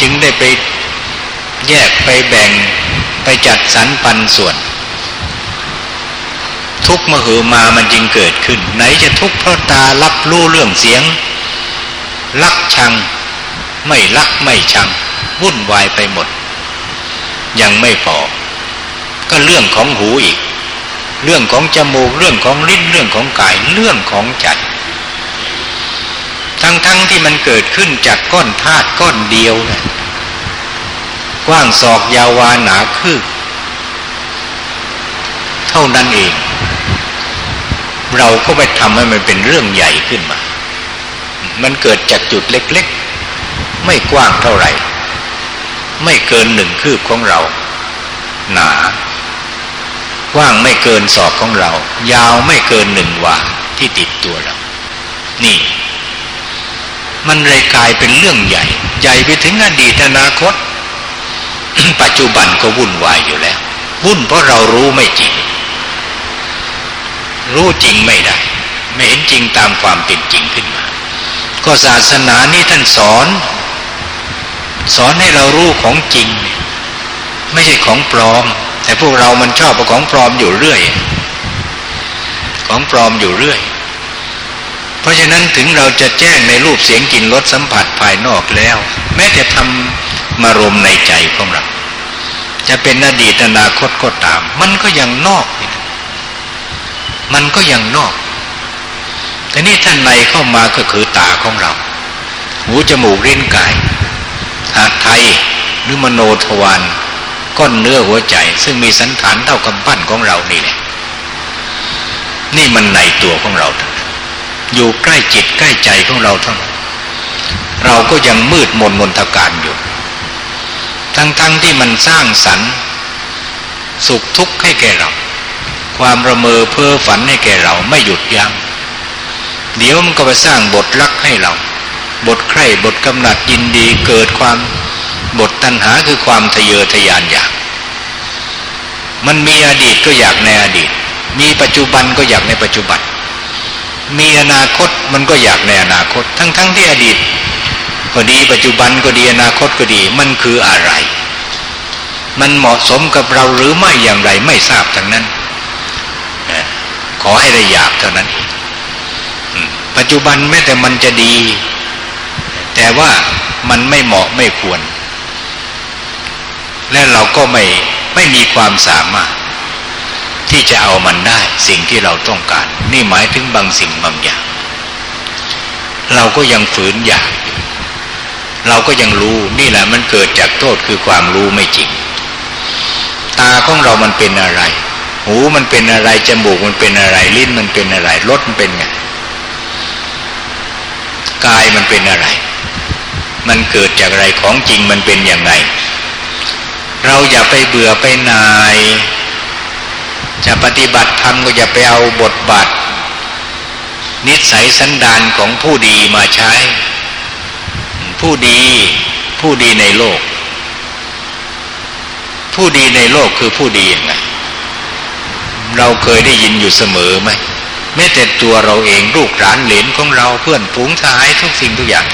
จึงได้ไปแยกไปแบ่งไปจัดสรรปันส่วน ทุกมหือมามันจึงเกิดขึ้น ไหนจะทุกเพราะตารับรู้เรื่องเสียง รักชัง ไม่รักไม่ชัง วุ่นวายไปหมด ยังไม่พอก็เรื่องของหูอีก เรื่องของจมูกเรื่องของลิ้นเรื่องของกายเรื่องของใจ ทั้งๆทที่มันเกิดขึ้นจากก้อนธาตุก้อนเดียวนะกว้างศอกยาววาหนาคืบเท่านั้นเอง เราก็ไปทำให้มันเป็นเรื่องใหญ่ขึ้นมา มันเกิดจากจุดเล็กๆ ไม่กว้างเท่าไหร่ ไม่เกินหนึ่งคืบของเรา หนากว้างไม่เกินศอกของเรา ยาวไม่เกินหนึ่งวาที่ติดตัวเรา นี่ มันเลยกลายเป็นเรื่องใหญ่ ใหญ่ไปถึงอดีตอนาคต ปัจจุบันก็วุ่นวายอยู่แล้ว วุ่นเพราะเรารู้ไม่จริง รู้จริงไม่ได้ ไม่เห็นจริงตามความเป็นจริงขึ้นมา ก็ศาสนานี้ท่านสอน สอนให้เรารู้ของจริง ไม่ใช่ของปลอม แต่พวกเรามันชอบของปลอมอยู่เรื่อย ของปลอมอยู่เรื่อย เพราะฉะนั้นถึงเราจะแจ้งในรูปเสียงกลิ่นรสสัมผัสภายนอกแล้ว แม้จะทำมารมในใจของเรา จะเป็นอดีตอนาคตก็ตาม มันก็ยังนอก มันก็ยังนอก แต่นี่ท่านในเข้ามาก็คือตาของเรา หูจมูกเล่นกายหาไทยหรือมโนทวารก้อนเนื้อหัวใจ ซึ่งมีสันฐานเท่ากับปั้นของเรานี่แหละนี่มันในตัวของเรา อยู่ใกล้จิตใกล้ใจของเราเท่านั้นเราก็ยังมืดมนมนทการอยู่ ทั้งๆทที่มันสร้างสรรค์ สุขทุกข์ให้แก่เรา ความระเมอเพ้อฝันให้แก่เราไม่หยุดยัง้งเดี๋ยวมันก็ไปสร้างบทรักให้เรา บทใคร่บทกำหนัดยินดีเกิดความบทตัณหาคือความทะเยอทะยานอยาก มันมีอดีตก็อยากในอดีต มีปัจจุบันก็อยากในปัจจุบัน มีอนาคตมันก็อยากในอนาคต ทั้งๆทที่อดีตก็ดีปัจจุบันก็ดีอนาคตก็ดีมันคืออะไร มันเหมาะสมกับเราหรือไม่อย่างไรไม่ทราบทั้งนั้น ขอให้ได้อยากเท่านั้นเองปัจจุบันแม้แต่มันจะดี แต่ว่ามันไม่เหมาะไม่ควร และเราก็ไม่ไม่มีความสามารถ ที่จะเอามันได้สิ่งที่เราต้องการ นี่หมายถึงบางสิ่งบางอย่าง เราก็ยังฝืนอยาก เราก็ยังรู้นี่แหละมันเกิดจากโทษคือความรู้ไม่จริง ตาของเรามันเป็นอะไร หูมันเป็นอะไรจมูกมันเป็นอะไร ลิ้นมันเป็นอะไรรสมันเป็นไงกายมันเป็นอะไร มันเกิดจากอะไรของจริงมันเป็นอย่างไงเราอย่าไปเบื่อไปนาย จะปฏิบัติธรรมก็อย่าไปเอาบทบาทนิสัยสันดานของผู้ดีมาใช้ ผู้ดีผู้ดีในโลก ผู้ดีในโลกคือผู้ดียังไงเราเคยได้ยินอยู่เสมอไหมแม้แต่ตัวเราเองลูกหลานเหลนของเราเพื่อนฝูงทายทุกสิ่งทุกอย่าง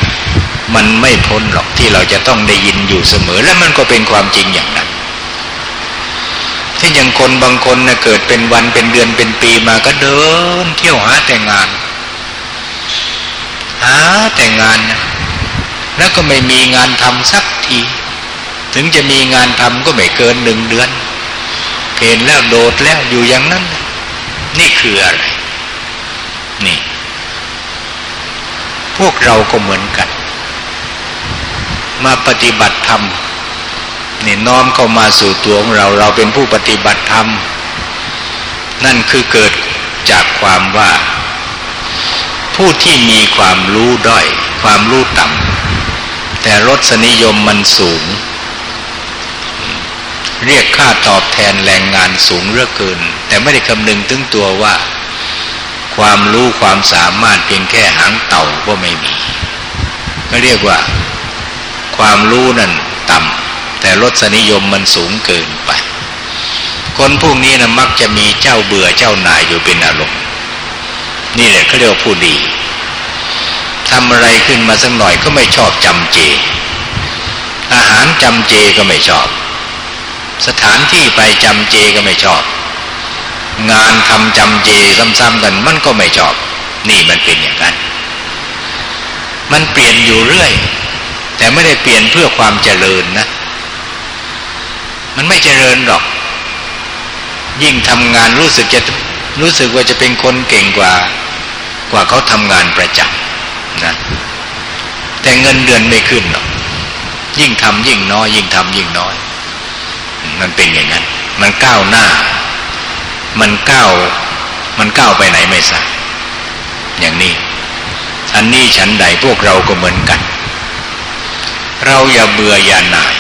มันไม่พ้นหรอกที่เราจะต้องได้ยินอยู่เสมอและมันก็เป็นความจริงอย่างนั้น ที่ยังคนบางคนนะเกิดเป็นวันเป็นเดือนเป็นปีมาก็เดิน เที่ยวหาแต่งงาน หาแต่งงานนะแล้วก็ไม่มีงานทำสักที ถึงจะมีงานทำก็ไม่เกินหนึ่งเดือนเห็นแล้วโดดแล้วอยู่อย่างนั้น นี่คืออะไร นี่ พวกเราก็เหมือนกัน มาปฏิบัติธรรม นี่น้อมเข้ามาสู่ตัวของเรา เราเป็นผู้ปฏิบัติธรรม นั่นคือเกิดจากความว่า ผู้ที่มีความรู้ด้อย ความรู้ต่ำแต่รสนิยมมันสูง เรียกค่าตอบแทนแรงงานสูงเรื่อเกิน แต่ไม่ได้คำนึงถึงตัวว่า ความรู้ความสามารถเพียงแค่หางเต่าก็ไม่มีก็เรียกว่า ความรู้นั่นต่ำ แต่รสนิยมมันสูงเกินไป คนพวกนี้นะมักจะมีเจ้าเบื่อเจ้านายอยู่เป็นอารมณ์ นี่แหละเขาเรียกว่าผู้ดีทำอะไรขึ้นมาสักหน่อยก็ไม่ชอบจำเจ อาหารจำเจก็ไม่ชอบ สถานที่ไปจำเจก็ไม่ชอบ งานทำจำเจซ้ำๆกันมันก็ไม่ชอบ นี่มันเป็นอย่างนั้น มันเปลี่ยนอยู่เรื่อย แต่ไม่ได้เปลี่ยนเพื่อความเจริญนะ มันไม่เจริญหรอก ยิ่งทำงานรู้สึกจะรู้สึกว่าจะเป็นคนเก่งกว่า กว่าเขาทำงานประจำนะแต่เงินเดือนไม่ขึ้นหรอกยิ่งทำยิ่งน้อย ยิ่งทำยิ่งน้อย มันเป็นอย่างนั้น มันก้าวหน้า มันก้าวมันก้าวไปไหนไม่ทราบอย่างนี้ อันนี้ฉันใดพวกเราก็เหมือนกัน เราอย่าเบื่ออย่าหน่าย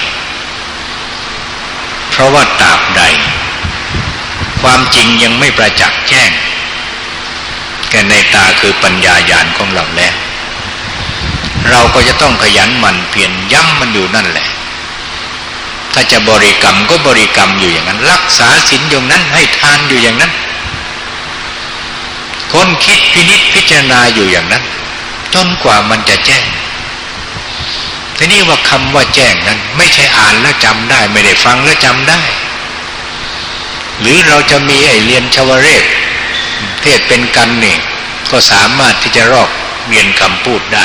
ราะว่าตราบใด ความจริงยังไม่ประจักษ์แจ้งแก่ในตาคือปัญญาญาณของเราแล้ว เราก็จะต้องขยันหมั่นเพียรย้ำมันอยู่นั่นแหละ ถ้าจะบริกรรมก็บริกรรมอยู่อย่างนั้น รักษาศีลอย่างนั้นให้ทานอยู่อย่างนั้น คนคิดพินิษพิจารณาอยู่อย่างนั้น จนกว่ามันจะแจ้ง ทีนี้ว่าคำว่าแจ้งนั้น ไม่ใช่อ่านแล้วจำได้ ไม่ได้ฟังแล้วจำได้ หรือเราจะมีไอเรียนชาวเรศเทศเป็นกันนี่ก็สามารถที่จะรอกเรียนคำพูดได้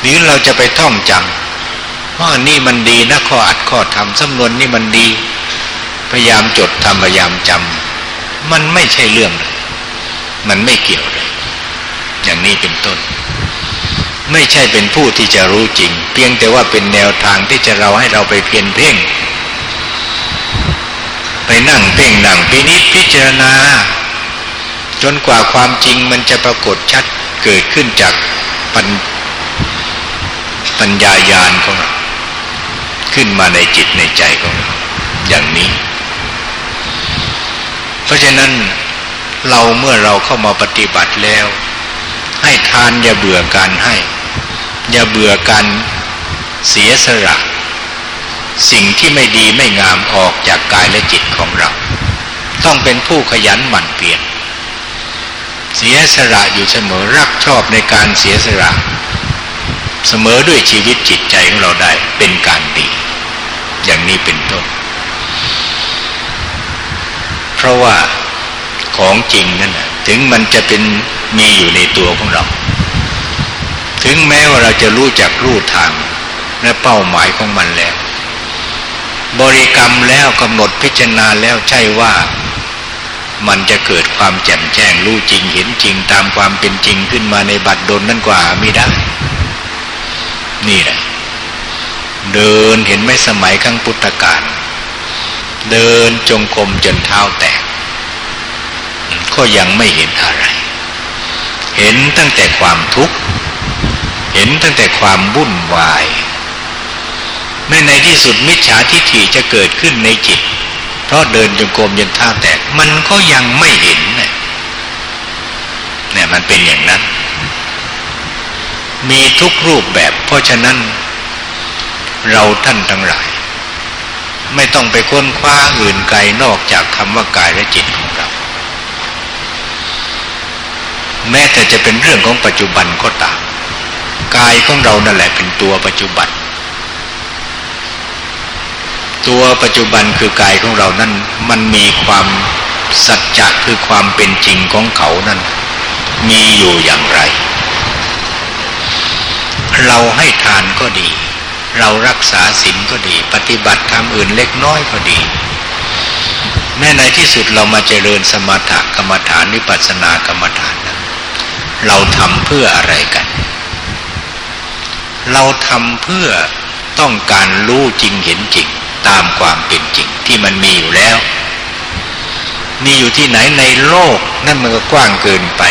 หรือเราจะไปท่องจำว่านี่มันดีนะข้ออัดข้อทำสำนวนนี่มันดี พยายามจดทำพยายามจำมันไม่ใช่เรื่องเลยมันไม่เกี่ยวเลย อย่างนี้เป็นต้น ไม่ใช่เป็นผู้ที่จะรู้จริง เพียงแต่ว่าเป็นแนวทางที่จะเราให้เราไปเพียนเพ่ง ไปนั่งเพ่งนั่งพินิจพิจารณา จนกว่าความจริงมันจะปรากฏชัดเกิดขึ้นจากปัญปัญญาญาณของเราขึ้นมาในจิตในใจของเราอย่างนี้ เพราะฉะนั้นเราเมื่อเราเข้ามาปฏิบัติแล้ว ให้ทานอย่าเบื่อการให้ อย่าเบื่อการเสียสละ สิ่งที่ไม่ดีไม่งามออกจากกายและจิตของเรา ต้องเป็นผู้ขยันหมั่นเพียรเสียสละอยู่เสมอรักชอบในการเสียสละเสมอด้วยชีวิตจิตใจของเราได้เป็นการดี อย่างนี้เป็นต้น เพราะว่าของจริงนั่นแหละ ถึงมันจะเป็นมีอยู่ในตัวของเรา ถึงแม้ว่าเราจะรู้จักรูทางและเป้าหมายของมันแล้ว บริกรรมแล้วกำหนดพิจารณาแล้วใช่ว่ามันจะเกิดความแจ่มแจ้งรู้จริงเห็นจริงตามความเป็นจริงขึ้นมาในบัดดลนั่นกว่าไม่ได้ นี่แหละ เดินเห็นไหมสมัยครั้งพุทธกาลเดินจงกรมจนเท้าแตก ก็ยังไม่เห็นอะไร เห็นตั้งแต่ความทุกข์ เห็นตั้งแต่ความวุ่นวายแม้ในที่สุดมิจฉาทิฏฐิจะเกิดขึ้นในจิต เพราะเดินจงกรมยันท่าแตกมันก็ยังไม่เห็นเนี่ยเนี่ยมันเป็นอย่างนั้น มีทุกรูปแบบ เพราะฉะนั้น เราท่านทั้งหลาย ไม่ต้องไปค้นคว้าอื่นไกลนอกจากคำว่ากายและจิตของเรา แม้แต่จะเป็นเรื่องของปัจจุบันก็ตามกายของเรานั่นแหละเป็นตัวปัจจุบัน ตัวปัจจุบันคือกายของเรานั้นมันมีความสัจจะคือความเป็นจริงของเขานั้น มีอยู่อย่างไร เราให้ทานก็ดี เรารักษาศีลก็ดี ปฏิบัติธรรมอื่นเล็กน้อยก็ดี แม้ในที่สุดเรามาเจริญสมถกรรมฐานวิปัสสนากรรมฐาน เราทำเพื่ออะไรกัน เราทำเพื่อต้องการรู้จริงเห็นจริง ตามความเป็นจริงที่มันมีอยู่แล้ว มีอยู่ที่ไหนในโลก นั่นมันก็กว้างเกินไป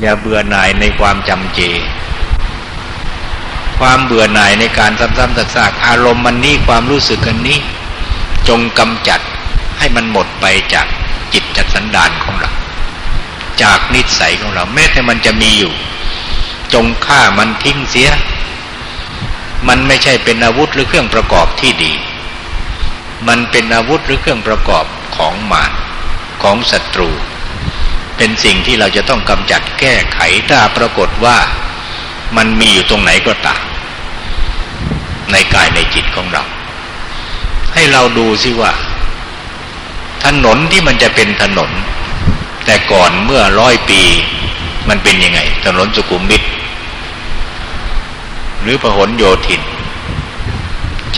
อย่าเบื่อหน่ายในความจำเจ ความเบื่อหน่ายในการซ้ำๆซากๆอารมณ์มันนี้ความรู้สึกกันนี้ จงกำจัด ให้มันหมดไปจากจิตจักสันดานของเรา จากนิสัยของเรา แม้แต่มันจะมีอยู่ จงฆ่ามันทิ้งเสีย มันไม่ใช่เป็นอาวุธหรือเครื่องประกอบที่ดี มันเป็นอาวุธหรือเครื่องประกอบของมารของศัตรู เป็นสิ่งที่เราจะต้องกำจัดแก้ไขถ้าปรากฏว่ามันมีอยู่ตรงไหนก็ตามในกายในจิตของเรา ให้เราดูสิว่า ถนนที่มันจะเป็นถนน แต่ก่อนเมื่อร้อยปี มันเป็นยังไง ถนนสุขุมวิทหรือพหลโยธิน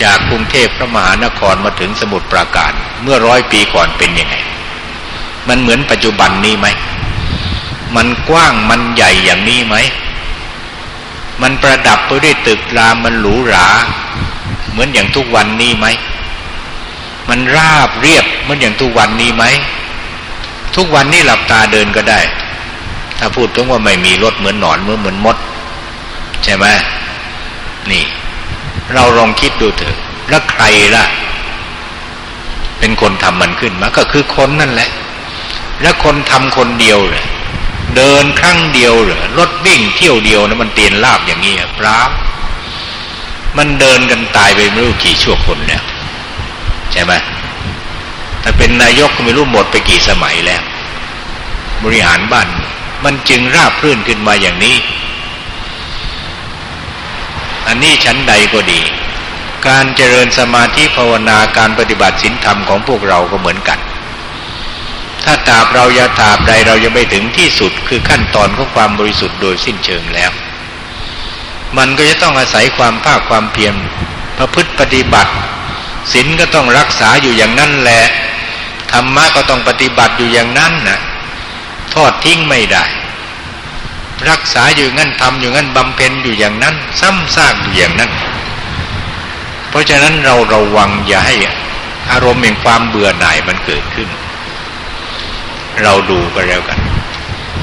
จากกรุงเทพพระมหานครมาถึงสมุทรปราการ เมื่อร้อยปีก่อนเป็นยังไง มันเหมือนปัจจุบันนี้ไหม มันกว้างมันใหญ่อย่างนี้ไหม มันประดับไปด้วยตึกรามมันหรูหรา เหมือนอย่างทุกวันนี้ไหม มันราบเรียบเหมือนอย่างทุกวันนี้ไหม ทุกวันนี้หลับตาเดินก็ได้ ถ้าพูดถึงว่าไม่มีรถเหมือนหนอนเหมือนเหมือนมด ใช่ไหมนี่ เราลองคิดดูเถอะ แล้วใครล่ะ เป็นคนทำมันขึ้นมา ก็คือคนนั่นแหละ แล้วคนทำคนเดียวเลยเดินครั้งเดียวเหรอรถวิ่งเที่ยวเดียวนะมันเตียนลาบอย่างนี้ครับมันเดินกันตายไปไม่รู้กี่ชั่วคนแล้ว ใช่ไหมถ้าเป็นนายกก็ไม่รู้หมดไปกี่สมัยแล้ว บริหารบ้านมันจึงราบรื่นขึ้นมาอย่างนี้ อันนี้ชั้นใดก็ดี การเจริญสมาธิภาวนาการปฏิบัติศีลธรรมของพวกเราก็เหมือนกัน ถ้าตาบเราอย่าตาบใดเรายังไม่ถึงที่สุดคือขั้นตอนของความบริสุทธิ์โดยสิ้นเชิงแล้ว มันก็จะต้องอาศัยความภาคความเพียรประพฤติปฏิบัติ ศีลก็ต้องรักษาอยู่อย่างนั้นแหละธรรมะก็ต้องปฏิบัติอยู่อย่างนั้นนะทอดทิ้งไม่ได้ รักษาอยู่งั้นทำอยู่งั้นบำเพ็ญอยู่อย่างนั้น ซ้ำซากอยู่อย่างนั้น เพราะฉะนั้นเราระวังอย่าให้อารมณ์แห่งความเบื่อหน่ายมันเกิดขึ้น เราดูก็แล้วกัน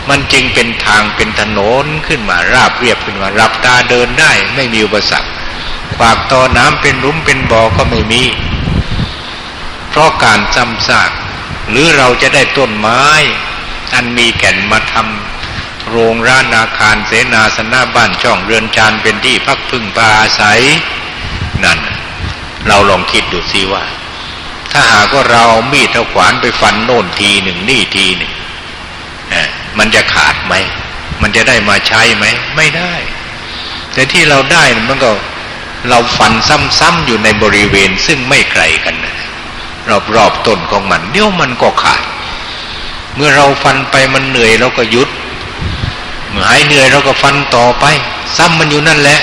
มันจึงเป็นทางเป็นถนนขึ้นมาราบเรียบขึ้นมารับตาเดินได้ไม่มีอุปสรรค ขวากต่อน้ำเป็นรุมเป็นบ่อก็ไม่มี เพราะการจำซาก หรือเราจะได้ต้นไม้ อันมีแก่นมาทำโรงร้านอาคารเสนาสนะบ้านช่องเรือนจานเป็นที่พักพึ่งพาอาศัย นั่น เราลองคิดดูซิว่า ถ้าหากว่าเราเอามีดเอาขวานไปฟันโน่นทีหนึ่งนี่ทีหนึ่งมันจะขาดไหม มันจะได้มาใช้ไหม ไม่ได้ แต่ที่เราได้มันก็ เราฟันซ้ำๆอยู่ในบริเวณซึ่งไม่ไกลกันนะรอบๆต้นของมันเดี๋ยวมันก็ขาด เมื่อเราฟันไปมันเหนื่อยเราก็หยุด เมื่อหายเหนื่อยเราก็ฟันต่อไป ซ้ำมันอยู่นั่นแหละ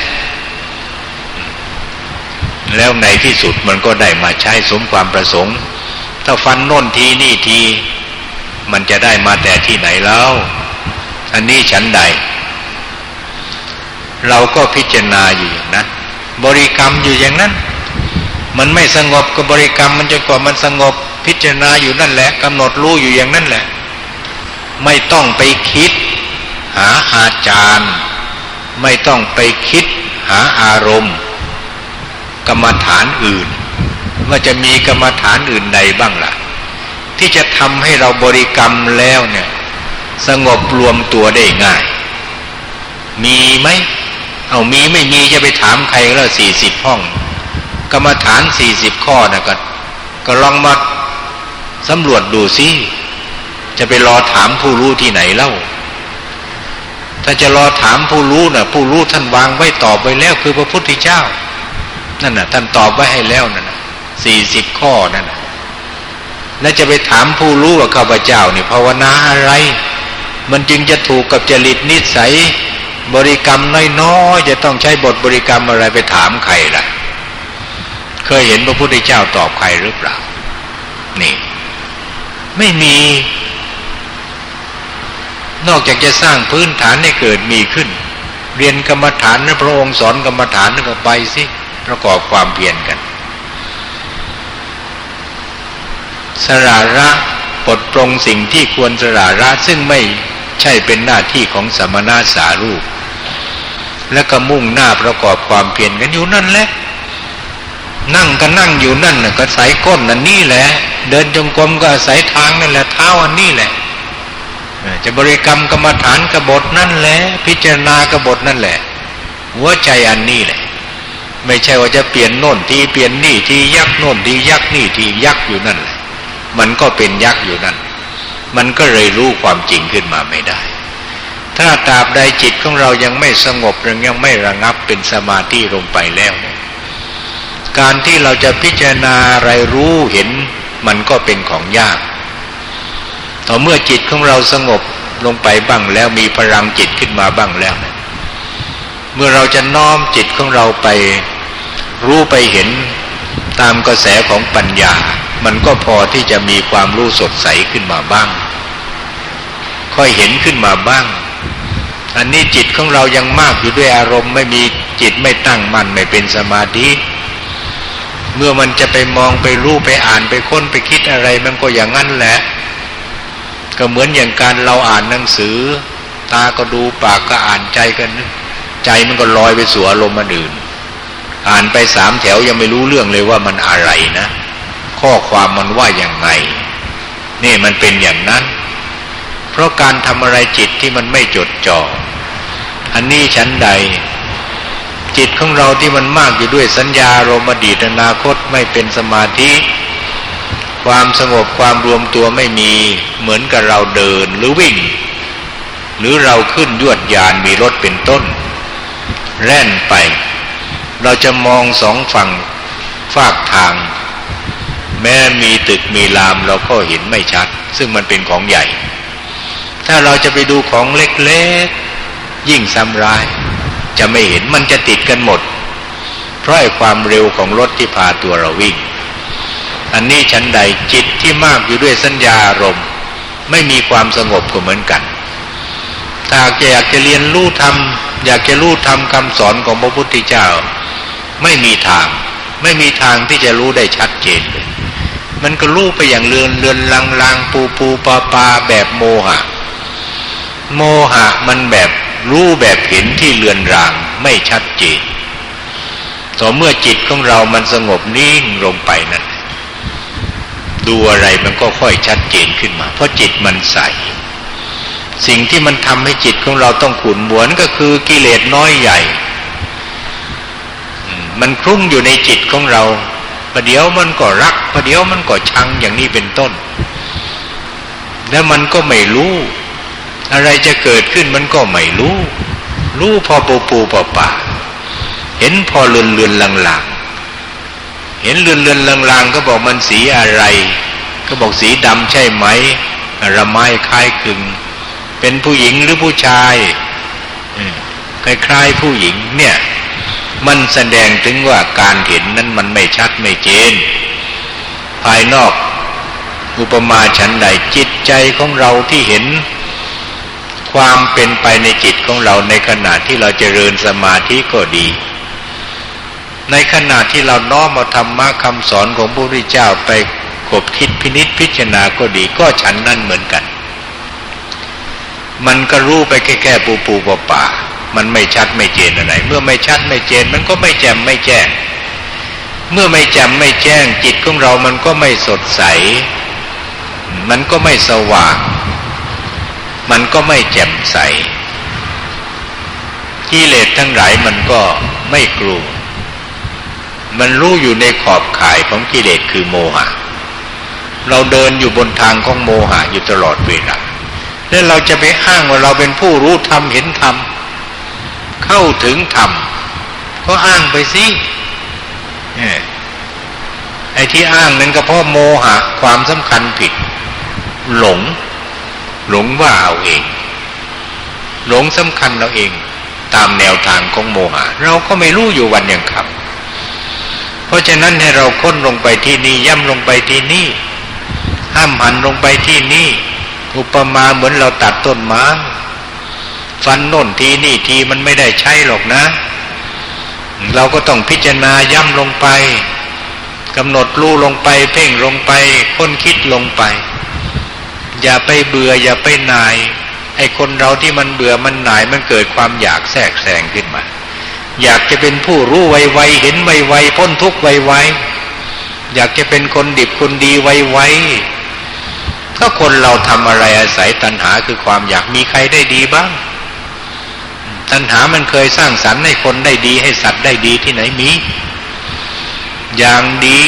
แล้วในที่สุดมันก็ได้มาใช้สมความประสงค์ ถ้าฟันโน่นทีนี่ที มันจะได้มาแต่ที่ไหนแล้ว อันนี้ฉันใด เราก็พิจารณาอยู่อย่างนั้น บริกรรมอยู่อย่างนั้น มันไม่สงบก็บริกรรมมันจะก่อนมันสงบพิจารณาอยู่นั่นแหละกำหนดรู้อยู่อย่างนั้นแหละ ไม่ต้องไปคิด หาอาจารย์ ไม่ต้องไปคิด หาอารมณ์ กรรมฐานอื่น ว่าจะมีกรรมฐานอื่นใดบ้างละ่ะ ที่จะทำให้เราบริกรรมแล้วเนี่ย สงบรวมตัวได้ง่าย มีไหม เอามีไม่มีจะไปถามใครแล้วสี่สิบห้อง กรรมฐานสี่สิบข้อนะก็ก็ลองมาสำรวจดูสิจะไปรอถามผู้รู้ที่ไหนเล่า ถ้าจะรอถามผู้รู้นะ่ะ ผู้รู้ท่านวางไว้ตอบไปแล้วคือพระพุทธเจ้า นั่นน่ะ ท่านตอบไว้ให้แล้วนั่นนะสี่สิบข้อนั่นน่ะแล้วจะไปถามผู้รู้ว่าข้าพเจ้านี่ภาวนาอะไร มันจึงจะถูกกับจริตนิสัย บริกรรมน้อยๆจะต้องใช้บทบริกรรมอะไรไปถามใครล่ะ เคยเห็นพระพุทธเจ้าตอบใครหรือเปล่า นี่ ไม่มี นอกจากจะสร้างพื้นฐานให้เกิดมีขึ้น เรียนกรรมฐานนะพระองค์สอนกรรมฐานก็ไปสิประกอบความเพียรกัน สราระปลดปรงสิ่งที่ควรสราระซึ่งไม่ใช่เป็นหน้าที่ของสมณะสารูป และก็มุ่งหน้าประกอบความเพียรกันอยู่นั่นแหละ นั่งก็นั่งอยู่นั่นก็ใส่ก้นนั่นนี่แหละ เดินจงกรมก็ใส่ทางนั่นแหละเท้าอันนี้แหละ จะบริกรรมกรรมฐานกบฏนั่นแหละ พิจารณากบฏนั่นแหละ หัวใจอันนี้แหละ ไม่ใช่ว่าจะเปลี่ยนโน่นทีเปลี่ยนนี่ทียักโน่นทียักนี่ทียักอยู่นั่นแหละ มันก็เป็นยักอยู่นั่น มันก็เลยรู้ความจริงขึ้นมาไม่ได้ ถ้าตราบใดจิตของเรายังไม่สงบยังยังไม่ระงับเป็นสมาธิลงไปแล้ว การที่เราจะพิจารณาอะไรรู้เห็นมันก็เป็นของยาก ต่อเมื่อจิตของเราสงบลงไปบ้างแล้วมีพลังจิตขึ้นมาบ้างแล้ว เมื่อเราจะน้อมจิตของเราไป รู้ไปเห็นตามกระแสของปัญญา มันก็พอที่จะมีความรู้สดใสขึ้นมาบ้าง ค่อยเห็นขึ้นมาบ้าง อันนี้จิตของเรายังมากอยู่ด้วยอารมณ์ไม่มีจิตไม่ตั้งมั่นไม่เป็นสมาธิ เมื่อมันจะไปมองไปรู้ไปอ่านไปค้นไปคิดอะไรมันก็อย่างนั้นแหละ ก็เหมือนอย่างการเราอ่านหนังสือ ตาก็ดูปากก็อ่านใจกันใจมันก็ลอยไปสู่อารมณ์มันอื่น อ่านไปสามแถวยังไม่รู้เรื่องเลยว่ามันอะไรนะ ข้อความมันว่าอย่างไง นี่มันเป็นอย่างนั้น เพราะการทำอะไรจิตที่มันไม่จดจ่อ อันนี้ชั้นใด จิตของเราที่มันมากอยู่ด้วยสัญญาโรมดีตอนาคตไม่เป็นสมาธิ ความสงบความรวมตัวไม่มีเหมือนกับเราเดินหรือวิ่ง หรือเราขึ้นยวดยานมีรถเป็นต้น แล่นไป เราจะมองสองฝั่งฝากทาง แม้มีตึกมีลามเราก็เห็นไม่ชัด ซึ่งมันเป็นของใหญ่ ถ้าเราจะไปดูของเล็กๆ ยิ่งซ้ำร้าย จะไม่เห็นมันจะติดกันหมด เพราะความเร็วของรถที่พาตัวเราวิ่ง อันนี้ชั้นใดจิตที่มากอยู่ด้วยสัญญาอารมณ์ ไม่มีความสงบก็เหมือนกัน ถ้าอยากจะเรียนรู้ธรรมอยากจะรู้ธรรมคำสอนของพระพุทธเจ้า ไม่มีทาง ไม่มีทางที่จะรู้ได้ชัดเจนเลยมันก็รู้ไปอย่างเลือนเลือนลางลางปูปูปาปาแบบโมหะ โมหะมันแบบรู้แบบเห็นที่เลือนรางไม่ชัดเจนต่อเมื่อจิตของเรามันสงบนิ่งลงไปนั้นดูอะไรมันก็ค่อยชัดเจนขึ้นมา เพราะจิตมันใส สิ่งที่มันทำให้จิตของเราต้องขุนหมวนก็คือกิเลสน้อยใหญ่ มันคลุ้งอยู่ในจิตของเราประเดี๋ยวมันก็รักประเดี๋ยวมันก็ชังอย่างนี้เป็นต้น แล้วมันก็ไม่รู้ อะไรจะเกิดขึ้นมันก็ไม่รู้ รู้พอปูปูปะปะเห็นพอเลือนเลือนลางลางเห็นเลือนเลือนลางๆ ก็บอกมันสีอะไร ก็บอกสีดำใช่ไหมระไม้คล้ายคลึง เป็นผู้หญิงหรือผู้ชายคล้ายๆผู้หญิงเนี่ย มันแสดงถึงว่าการเห็นนั้นมันไม่ชัดไม่เจน ภายนอก อุปมาฉันใดจิตใจของเราที่เห็น ความเป็นไปในจิตของเราในขณะที่เราจเจริญสมาธิก็ดี ในขณะที่เราน้อมมาธรรมะคำสอนของพระพุทธเจ้าไปขบคิดพินิษพิจารณาก็ดีก็ฉันนั่นเหมือนกัน มันก็รู้ไปแค่แค่ปูปูปาป่ามันไม่ชัดไม่เจนอะไร เมื่อไม่ชัดไม่เจนมันก็ไม่แจ่มไม่แจ้ง เมื่อไม่แจ่มไม่แจ้งจิตของเรามันก็ไม่สดใส มันก็ไม่สว่าง มันก็ไม่แจ่มใสกิเลสทั้งหลายมันก็ไม่กลัวมันรู้อยู่ในขอบข่ายของกิเลสคือโมหะ เราเดินอยู่บนทางของโมหะอยู่ตลอดเวลาแล้วเราจะไปอ้างว่าเราเป็นผู้รู้ธรรมเห็นธรรมเข้าถึงธรรมก็อ้างไปสิไอ้ที่อ้างนั้นก็เพราะโมหะความสำคัญผิด หลง หลงว่าเอาเอง หลงสำคัญเราเอง ตามแนวทางของโมหะ เราก็ไม่รู้อยู่วันอย่างครับ เพราะฉะนั้นให้เราค้นลงไปที่นี่ย่ำลงไปที่นี่ ห้ามหันลงไปที่นี่ อุปมาเหมือนเราตัดต้นไม้ฟันโน่นทีนี่ทีมันไม่ได้ใช่หรอกนะ เราก็ต้องพิจารณาย่ำลงไปกำหนดรู้ลงไป เพ่งลงไปค้นคิดลงไป อย่าไปเบื่ออย่าไปนายไอ้คนเราที่มันเบื่อมันหน่ายมันเกิดความอยากแทรกแซงขึ้นมา อยากจะเป็นผู้รู้ไวๆเห็นไวๆพ้นทุกข์ไวๆอยากจะเป็นคนดิบคนดีไวๆก็คนเราทำอะไรอาศัยตัณหาคือความอยากมีใครได้ดีบ้าง ตัณหามันเคยสร้างสรรค์ให้คนได้ดีให้สัตว์ได้ดีที่ไหนมี อย่างดี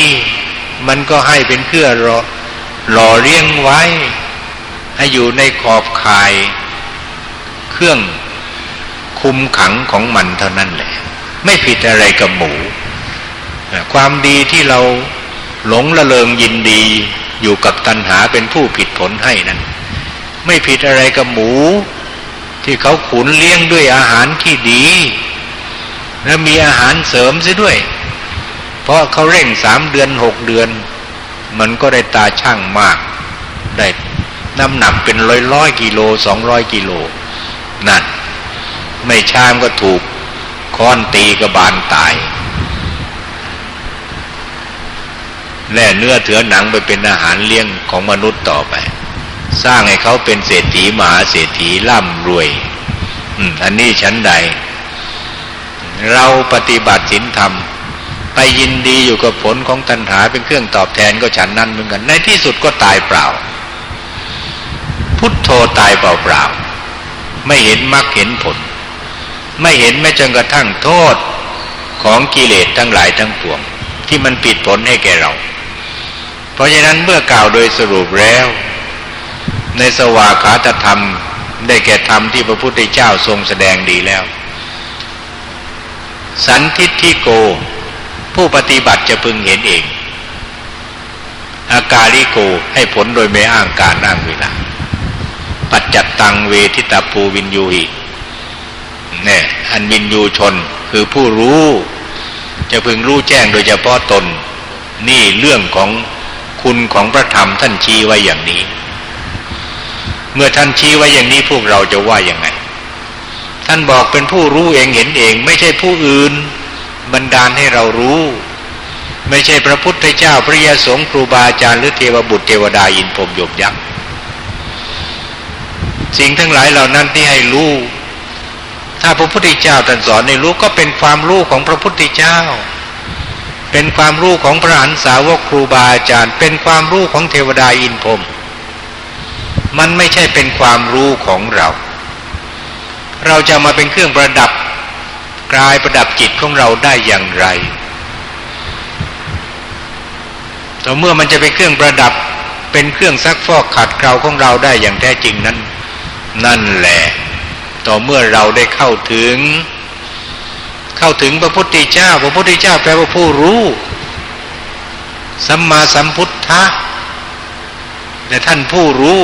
มันก็ให้เป็นเครื่อรอหล่อเลี้ยงไว้ ให้อยู่ในขอบข่าย เครื่องคุมขังของมันเท่านั้นแหละ ไม่ผิดอะไรกับหมู ความดีที่เราหลงละเลงยินดีอยู่กับตัณหาเป็นผู้ผิดผลให้นั้น ไม่ผิดอะไรกับหมู ที่เขาขุนเลี้ยงด้วยอาหารที่ดี และมีอาหารเสริมซะด้วย เพราะเขาเร่งสามเดือนหกเดือน มันก็ได้ตาช่างมาก ได้ น้ำหนักเป็นร้อยร้อยกิโลสองร้อยกิโลนั่น ไม่ชามก็ถูกค้อนตีกระบาลตาย แล่เนื้อเถือหนังไปเป็นอาหารเลี้ยงของมนุษย์ต่อไป สร้างให้เขาเป็นเศรษฐีมหาเศรษฐีร่ำรวยอันนี้ชั้นใด เราปฏิบัติศีลธรรม ไปยินดีอยู่กับผลของตัณหาเป็นเครื่องตอบแทนก็ฉันนั้นเหมือนกัน ในที่สุดก็ตายเปล่า พุทโธตายเปล่าเปล่าไม่เห็นมรรคเห็นผล ไม่เห็นแม้จนกระทั่งโทษของกิเลสทั้งหลายทั้งปวง ที่มันปิดผลให้แก่เรา เพราะฉะนั้นเมื่อกล่าวโดยสรุปแล้ว ในสวากขาตธรรมได้แก่ธรรมที่พระพุทธเจ้าทรงแสดงดีแล้ว สันทิฏฐิโก ผู้ปฏิบัติจะพึงเห็นเอง อากาลิโกให้ผลโดยไม่อ้างการอ้างเวลา ปัจจัตตังเวทิตาภูวินยูหิเนี่ยอันวินยูชนคือผู้รู้ จะพึงรู้แจ้งโดยเฉพาะตน นี่เรื่องของคุณของพระธรรมท่านชี้ไว้อย่างนี้ เมื่อท่านชี้ไว้อย่างนี้พวกเราจะว่ายังไง ท่านบอกเป็นผู้รู้เองเห็นเอง ไม่ใช่ผู้อื่นบันดาลให้เรารู้ ไม่ใช่พระพุทธเจ้าพระยาสงฆ์ครูบาอาจารย์หรือเทวบุตรเทวดาอินพรมยมยักษ์ สิ่งทั้งหลายเหล่านั้นที่ให้รู้ ถ้าพระพุทธเจ้าตรัสสอนในรู้ก็เป็นความรู้ของพระพุทธเจ้า เป็นความรู้ของพระหันสาวกครูบาอาจารย์ เป็นความรู้ของเทวดาอินพรมมันไม่ใช่เป็นความรู้ของเรา เราจะมาเป็นเครื่องประดับกลายประดับจิตของเราได้อย่างไรแต่เมื่อมันจะเป็นเครื่องประดับเป็นเครื่องซักฟอกขัดเกลาของเราได้อย่างแท้จริงนั้น นั่นแหละ ต่อเมื่อเราได้เข้าถึง เข้าถึงพระพุทธเจ้า พระพุทธเจ้าแปลว่าผู้รู้ สัมมาสัมพุทธะแต่ท่านผู้รู้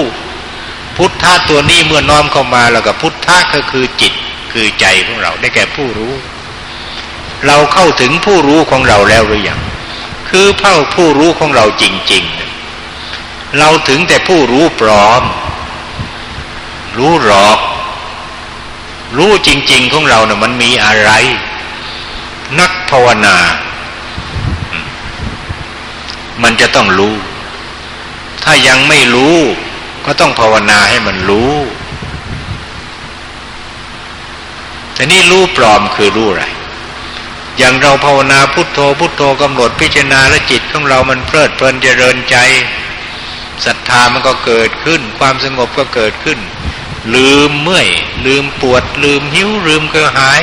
พุทธะตัวนี้เมื่อน้อมเข้ามาแล้วก็พุทธะก็คือจิตคือใจของเราได้แก่ผู้รู้ เราเข้าถึงผู้รู้ของเราแล้วหรือยังคือเผ่าผู้รู้ของเราจริง ๆ เราถึงแต่ผู้รู้ปลอม รู้หลอก รู้จริง ๆ ของเราเนะ่ะมันมีอะไร นักภาวนา มันจะต้องรู้ ถ้ายังไม่รู้ ก็ต้องภาวนาให้มันรู้แต่นี่รู้ปลอมคือรู้อะไร อย่างเราภาวนาพุทโธพุทโธกำหนดพิจารณาและจิตของเรามันเพลิดเพลินเจริญใจศรัทธามันก็เกิดขึ้น ความสงบก็เกิดขึ้น ลืมเมื่อย ลืมปวด ลืมหิว ลืมกระหาย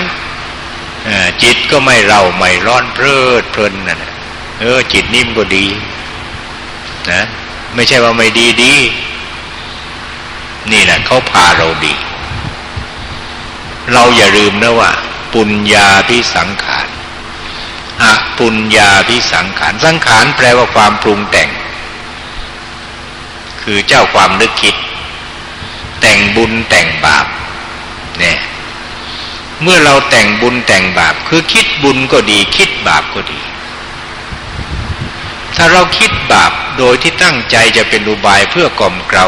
จิตก็ไม่เราไม่ร้อนเพลิดเพลินนะเออ จิตนิ่มก็ดีนะไม่ใช่ว่าไม่ดีดี นี่แหละเขาพาเราดี เราอย่าลืมนะว่า ปุญญาพิสังขารอะปุญญาพิสังขาร สังขารแปลว่าความปรุงแต่ง คือเจ้าความนึกคิด แต่งบุญแต่งบาปเนี่ยเมื่อเราแต่งบุญแต่งบาป คือคิดบุญก็ดี คิดบาปก็ดี ถ้าเราคิดบาปโดยที่ตั้งใจจะเป็นอุบายเพื่อกล่อมเกลา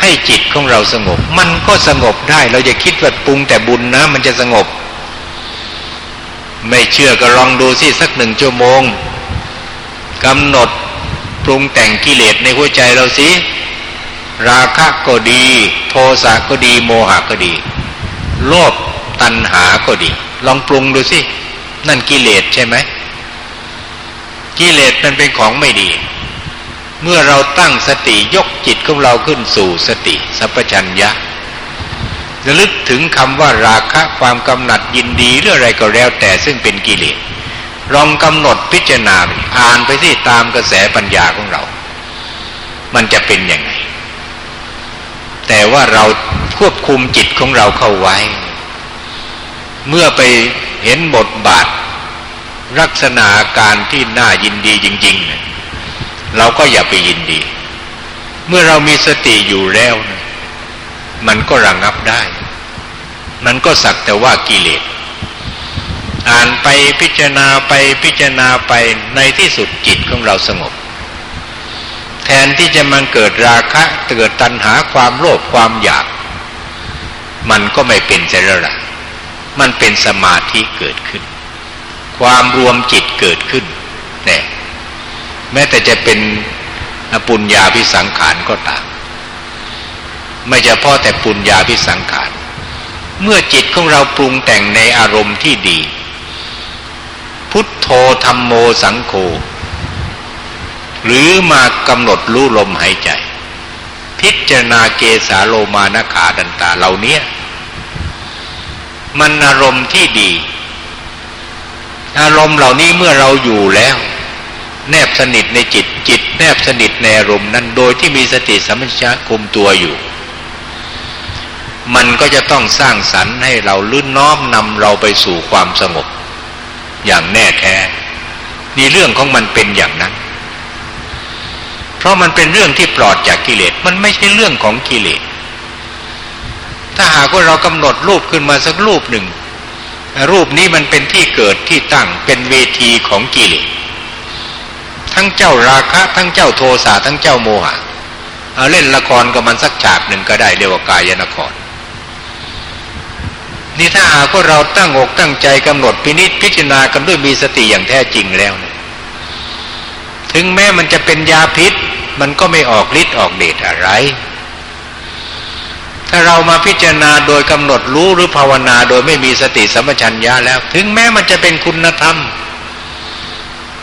ให้จิตของเราสงบ มันก็สงบได้ เราจะคิดว่าปรุงแต่บุญนะ มันจะสงบ ไม่เชื่อก็ลองดูสิสักหนึ่งชั่วโมงกำหนดปรุงแต่งกิเลสในหัวใจเราสิ ราคะก็ดี โทสะก็ดี โมหะก็ดี โลภตัณหาก็ดี ลองปรุงดูสิ นั่นกิเลสใช่ไหมกิเลสมันเป็นของไม่ดี เมื่อเราตั้งสติยกจิตของเราขึ้นสู่สติสัพชัญญะระลึกถึงคำว่าราคะความกำหนัดยินดีหรืออะไรก็แล้วแต่ซึ่งเป็นกิเลสลองกำหนดพิจารณาอ่านไปที่ตามกระแสปัญญาของเรา มันจะเป็นยังไง แต่ว่าเราควบคุมจิตของเราเข้าไว้ เมื่อไปเห็นบทบาท ลักษณะการที่น่ายินดีจริง ๆ เราก็อย่าไปยินดี เมื่อเรามีสติอยู่แล้วนะมันก็ระงงับได้ มันก็สักแต่ว่ากิเลส อ่านไปพิจารณาไปพิจารณาไปในที่สุดจิตของเราสงบ นที่จะมันเกิดราคะเกิดตัณหาความโลภความอยาก มันก็ไม่เป็นเจริญมันเป็นสมาธิเกิดขึ้น ความรวมจิตเกิดขึ้นเนี่ยแม้แต่จะเป็นปุญญาพิสังขารก็ตาม ไม่เฉพาะแต่ปุญญาพิสังขาร เมื่อจิตของเราปรุงแต่งในอารมณ์ที่ดี พุทโธธรรมโมสังโฆ หรือมากำหนดรู้ลมหายใจ พิจารณาเกสาโลมานขาดันตาเหล่านี้มันอารมณ์ที่ดี อารมณ์เหล่านี้เมื่อเราอยู่แล้ว แนบสนิทในจิตจิต แนบสนิทในอารมณ์นั้นโดยที่มีสติสัมปชัญญะคุมตัวอยู่ มันก็จะต้องสร้างสรรค์ให้เราลื่นน้อมนำเราไปสู่ความสงบ อย่างแน่แท้นี่เรื่องของมันเป็นอย่างนั้น ราะมันเป็นเรื่องที่ปลอดจากกิเลสมันไม่ใช่เรื่องของกิเลสถ้าหากว่าเรากำหนดรูปขึ้นมาสักรูปหนึ่ง รูปนี้มันเป็นที่เกิดที่ตั้งเป็นเวทีของกิเลสทั้งเจ้าราคะ ทั้งเจ้าโทสะทั้งเจ้าโมหะเอาเล่นละครกับมันสักฉากหนึ่งก็ได้เรียกว่ากายนคร นี่ถ้าหากว่าเราตั้งอกตั้งใจกำหนดพินิจพิจารณากันด้วยมีสติอย่างแท้จริงแล้ว ถึงแม้มันจะเป็นยาพิษ มันก็ไม่ออกฤทธิ์ออกเดชอะไร ถ้าเรามาพิจารณาโดยกำหนดรู้หรือภาวนาโดยไม่มีสติสัมปชัญญะแล้ว ถึงแม้มันจะเป็นคุณธรรม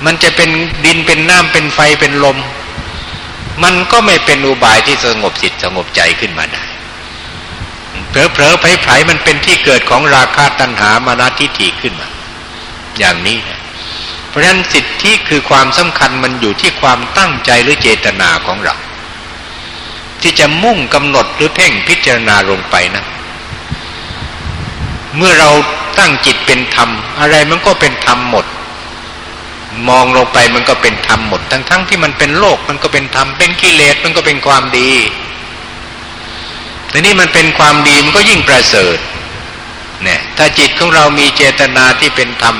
มันจะเป็นดินเป็นน้ำเป็นไฟเป็นลม มันก็ไม่เป็นอุบายที่สงบจิตสงบใจขึ้นมาได้เผลอๆไผ่ๆมันเป็นที่เกิดของราคาตัณหามานาทิฏฐิขึ้นมา อย่างนี้นะ เพราะฉะนั้นสิทธิคือความสำคัญมันอยู่ที่ความตั้งใจหรือเจตนาของเรา ที่จะมุ่งกำหนดหรือเพ่งพิจารณาลงไปนะเมื่อเราตั้งจิตเป็นธรรม อะไรมันก็เป็นธรรมหมด มองลงไปมันก็เป็นธรรมหมด ทั้งๆทที่มันเป็นโลกมันก็เป็นธรรมเป็นกิเลสมันก็เป็นความดีแต่นี่มันเป็นความดีมันก็ยิ่งประเสริฐเนี่ยถ้าจิตของเรามีเจตนาที่เป็นธรรม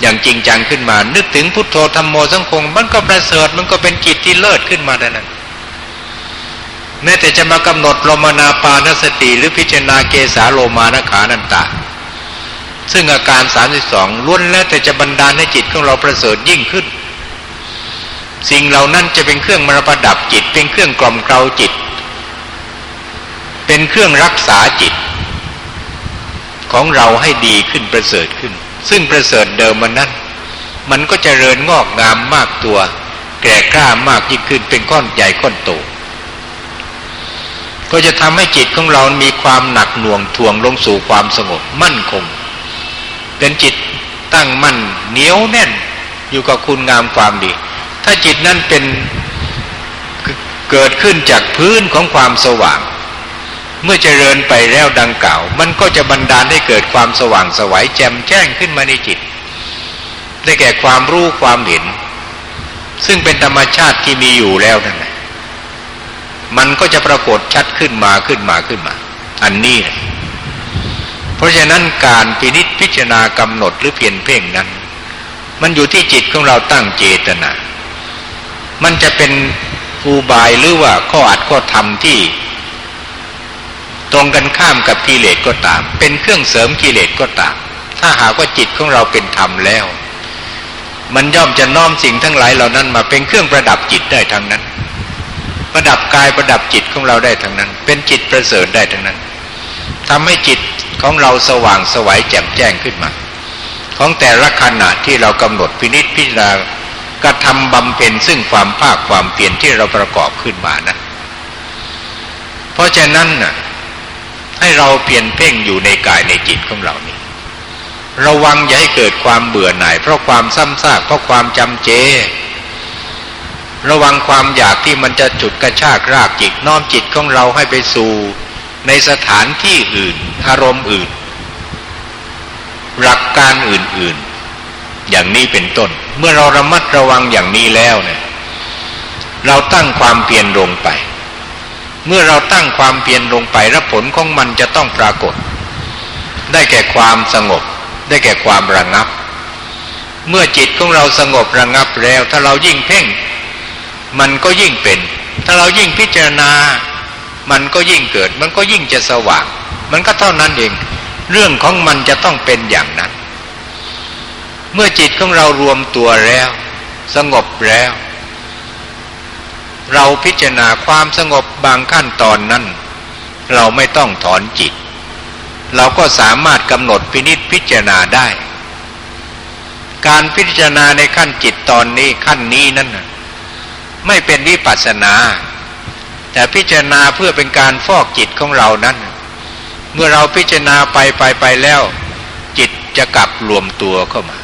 อย่างจริงจังขึ้นมา นึกถึงพุทโธธรรมโมสังคง มันก็ประเสริฐมันก็เป็นจิตที่เลิศขึ้นมาแต่นั้นแม้แต่จะมากำหนดลมนาปานสติหรือพิจารณาเกสาโลมานขานันตาซึ่งอาการสามสิบสองล้วนแล้วแต่จะบันดาลให้จิตของเราประเสริฐยิ่งขึ้น สิ่งเหล่านั้นจะเป็นเครื่องมรประดับจิต เป็นเครื่องกล่อมเกลาจิต เป็นเครื่องรักษาจิต ของเราให้ดีขึ้นประเสริฐขึ้น ซึ่งประเสริฐเดิมมันนั้น มันก็จเจริญงอกงามมากตัว แก่กล้ามากยิ่งขึ้นเป็นก้อนใหญ่ก้อนโต ก็จะทำให้จิตของเรา มีความหนักหน่วงทวงลงสู่ความสงบมั่นคง เป็นจิตตั้งมั่นเหนียวแน่น อยู่กับคุณงามความดี ถ้าจิตนั้นเป็นเกิดขึ้นจากพื้นของความสว่าง เมื่อเจริญไปแล้วดังกล่าว มันก็จะบันดาลให้เกิดความสว่างสวัยแจ่มแจ้งขึ้นมาในจิต ได้แก่ความรู้ความเห็น ซึ่งเป็นธรรมชาติที่มีอยู่แล้วนั่นแหละมันก็จะปรากฏชัดขึ้นมาขึ้นมาขึ้นมา อันนี้เพราะฉะนั้นการพินิษพิจารณากำหนดหรือเพียนเพ่งนั้น มันอยู่ที่จิตของเราตั้งเจตนา มันจะเป็นอุบายหรือว่าข้ออัดข้อธรรมที่ ตรงกันข้ามกับกิเลสก็ตาม เป็นเครื่องเสริมกิเลสก็ตาม ถ้าหากว่าจิตของเราเป็นธรรมแล้ว มันย่อมจะน้อมสิ่งทั้งหลายเหล่านั้นมาเป็นเครื่องประดับจิตได้ทั้งนั้น ประดับกายประดับจิตของเราได้ทั้งนั้น เป็นจิตประเสริฐได้ทั้งนั้นทำให้จิตของเราสว่างสวัยแจ่มแจ้งขึ้นมา ของแต่ละขณะที่เรากำหนดพินิษพิจารณากระทำบำเพ็ญซึ่งความภาคความเปลี่ยนที่เราประกอบขึ้นมานะ เพราะฉะนั้นน่ะ ให้เราเปลี่ยนเพ่งอยู่ในกายในจิตของเรานี่ระวังอย่าให้เกิดความเบื่อหน่าย เพราะความซ้ำซากเพราะความจำเจ ระวังความอยากที่มันจะจุดกระชากรากจิตน้อมจิตของเราให้ไปสู่ ในสถานที่อื่น อารมณ์อื่น หลักการอื่นๆ อย่างนี้เป็นต้น เมื่อเราระมัดระวังอย่างนี้แล้วเนี่ยเราตั้งความเปลี่ยนลงไป เมื่อเราตั้งความเปลี่ยนลงไปรับผลของมันจะต้องปรากฏ ได้แก่ความสงบ ได้แก่ความระงับ เมื่อจิตของเราสงบระงับแล้ว ถ้าเรายิ่งเพ่ง มันก็ยิ่งเป็น ถ้าเรายิ่งพิจารณา มันก็ยิ่งเกิด มันก็ยิ่งจะสว่าง มันก็เท่านั้นเอง เรื่องของมันจะต้องเป็นอย่างนั้น เมื่อจิตของเรารวมตัวแล้ว สงบแล้ว เราพิจารณาความสงบบางขั้นตอนนั้น เราไม่ต้องถอนจิต เราก็สามารถกำหนดพินิษพิจารณาได้ การพิจารณาในขั้นจิตตอนนี้ขั้นนี้นั้นไม่เป็นวิปัสสนา แต่พิจารณาเพื่อเป็นการฟอกจิตของเรานั้น เมื่อเราพิจารณาไปไปไปแล้ว จิตจะกลับรวมตัวเข้ามา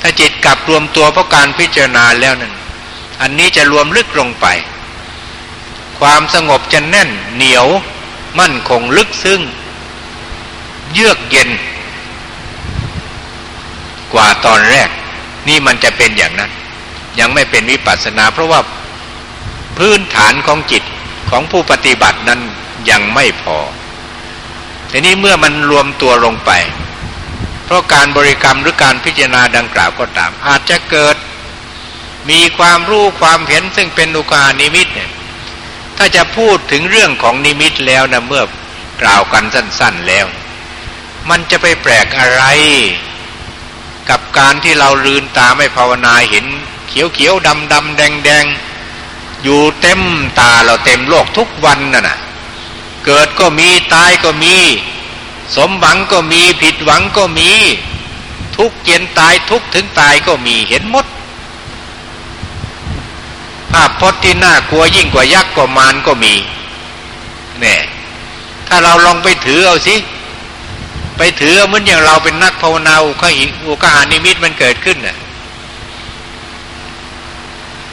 ถ้าจิตกลับรวมตัวเพราะการพิจารณาแล้วนั้น อันนี้จะรวมลึกลงไป ความสงบจะแน่นเหนียว มั่นคงลึกซึ้งเยือกเย็น กว่าตอนแรก นี่มันจะเป็นอย่างนั้น ยังไม่เป็นวิปัสสนา เพราะว่าพื้นฐานของจิตของผู้ปฏิบัตินั้นยังไม่พอทีนี้เมื่อมันรวมตัวลงไป เพราะการบริกรรมหรือการพิจารณาดังกล่าวก็ตาม อาจจะเกิด มีความรู้ความเห็นซึ่งเป็นอุกานิมิตเนี่ยถ้าจะพูดถึงเรื่องของนิมิตแล้วนะเมื่อกล่าวกันสั้น ๆแล้ว มันจะไปแปลกอะไร กับการที่เราลืนตาไม่ภาวนาเห็น เขียวเขียวดำดำแดงแดงอยู่เต็มตาเราเต็มโลกทุกวันน่ะนะเกิดก็มีตายก็มี สมหวังก็มีผิดหวังก็มี ทุกเย็นตายทุกถึงตายก็มีเห็นหมด ภาพพจน์ที่น่ากลัวยิ่งกว่ายักษ์กว่ามารก็มีเนี่ยถ้าเราลองไปถือเอาสิ ไปถือเหมือนอย่างเราเป็นนักภาวนาอุคหิอุกหานิมิตมันเกิดขึ้นน่ะ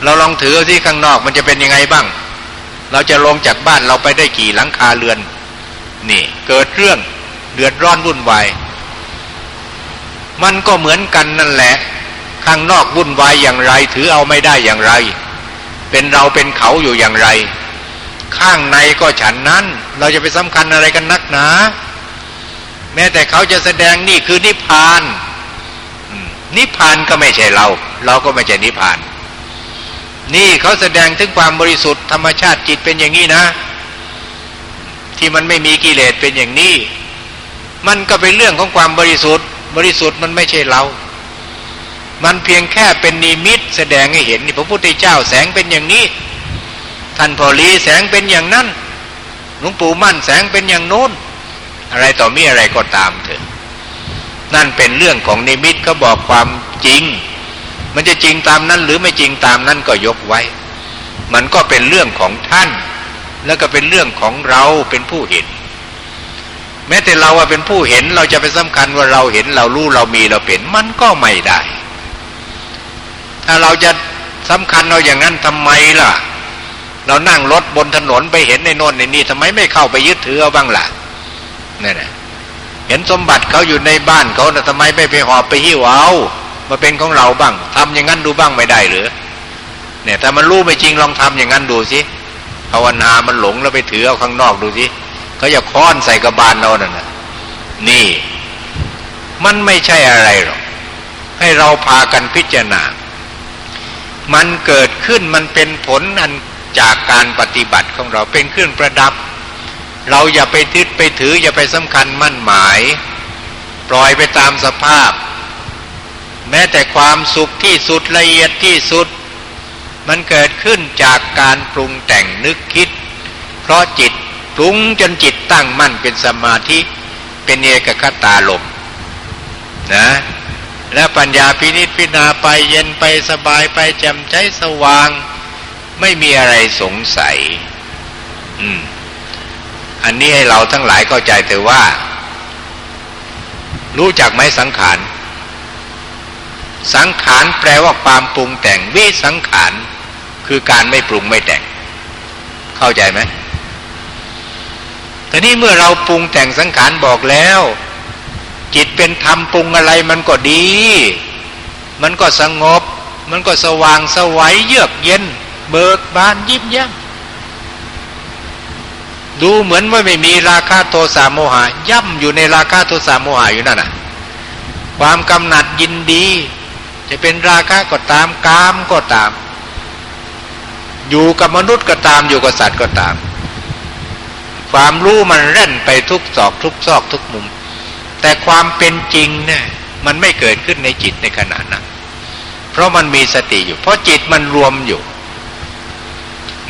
เราลองถือที่ข้างนอกมันจะเป็นยังไงบ้าง เราจะลงจากบ้านเราไปได้กี่หลังคาเรือน นี่ เกิดเรื่องเดือดร้อนวุ่นวายมันก็เหมือนกันนั่นแหละ ข้างนอกวุ่นวายอย่างไร ถือเอาไม่ได้อย่างไร เป็นเราเป็นเขาอยู่อย่างไร ข้างในก็ฉันนั้น เราจะไปสำคัญอะไรกันนักหนา แม้แต่เขาจะแสดงนี่คือนิพพานนิพพานก็ไม่ใช่เรา เราก็ไม่ใช่นิพพาน นี่เขาแสดงถึงความบริสุทธิ์ธรรมชาติจิตเป็นอย่างนี้นะ ที่มันไม่มีกิเลสเป็นอย่างนี้ มันก็เป็นเรื่องของความบริสุทธิ์ บริสุทธิ์มันไม่ใช่เรา มันเพียงแค่เป็นนิมิตแสดงให้เห็นนี่พระพุทธเจ้าแสงเป็นอย่างนี้ ท่านพอลีแสงเป็นอย่างนั้นหลวงปู่มั่นแสงเป็นอย่างโน้น อะไรต่อมีอะไรก็ตามเถอะ นั่นเป็นเรื่องของนิมิตเขาบอกความจริง มันจะจริงตามนั้นหรือไม่จริงตามนั้นก็ยกไว้ มันก็เป็นเรื่องของท่าน แล้วก็เป็นเรื่องของเราเป็นผู้เห็น แม้แต่เราเป็นผู้เห็นเราจะไปสำคัญว่าเราเห็นเรารู้เรามีเราเป็น มันก็ไม่ได้ ถ้าเราจะสำคัญเราอย่างนั้นทำไมล่ะ เรานั่งรถบนถนนไปเห็นในโน่นในนี่ทำไมไม่เข้าไปยึดถือเอาบ้างล่ะนี่นะเห็นสมบัติเขาอยู่ในบ้านเขาแต่ทำไมไม่ไปหอบไปหิ้วเอามาเป็นของเราบ้างทำอย่างนั้นดูบ้างไม่ได้หรือเนี่ยแต่มันรู้ไม่จริงลองทำอย่างนั้นดูสิภาวนา มันหลงแล้วไปถือเอาข้างนอกดูสิเขาอยากค้อนใส่กระบาลเรานั่นนะนี่ มันไม่ใช่อะไรหรอก ให้เราพากันพิจารณา มันเกิดขึ้นมันเป็นผลอันจากการปฏิบัติของเราเป็นเครื่องประดับ เราอย่าไปทึดไปถืออย่าไปสำคัญมั่นหมาย ปล่อยไปตามสภาพ แม้แต่ความสุขที่สุดละเอียดที่สุด มันเกิดขึ้นจากการปรุงแต่งนึกคิด เพราะจิตปรุงจนจิตตั้งมั่นเป็นสมาธิเป็นเอกคตาลมนะ และปัญญาพินิจพิจารณาไปเย็นไปสบายไปแจ่มใจสว่าง ไม่มีอะไรสงสัย อืม อันนี้ให้เราทั้งหลายเข้าใจแต่ว่า รู้จักไหมสังขาร สังขารแปลว่าความปรุงแต่งวิสังขารคือการไม่ปรุงไม่แต่ง เข้าใจไหมแต่นี้เมื่อเราปรุงแต่งสังขารบอกแล้ว จิตเป็นธรรมปรุงอะไรมันก็ดี มันก็สงบ มันก็สว่างสวัยเยือกเย็น เบิกบานยิ้มแย้มดูเหมือนว่าไม่มีราคาโทสะโมหะย่ำอยู่ในราคาโทสะโมหะอยู่นั่นน่ะ ความกำหนัดยินดี จะเป็นราคะก็ตามกามก็ตาม อยู่กับมนุษย์ก็ตามอยู่กับสัตว์ก็ตาม ความรู้มันเล่นไปทุกซอกทุกซอกทุกมุม แต่ความเป็นจริงเนี่ยมันไม่เกิดขึ้นในจิตในขณะนั้น เพราะมันมีสติอยู่ เพราะจิตมันรวมอยู่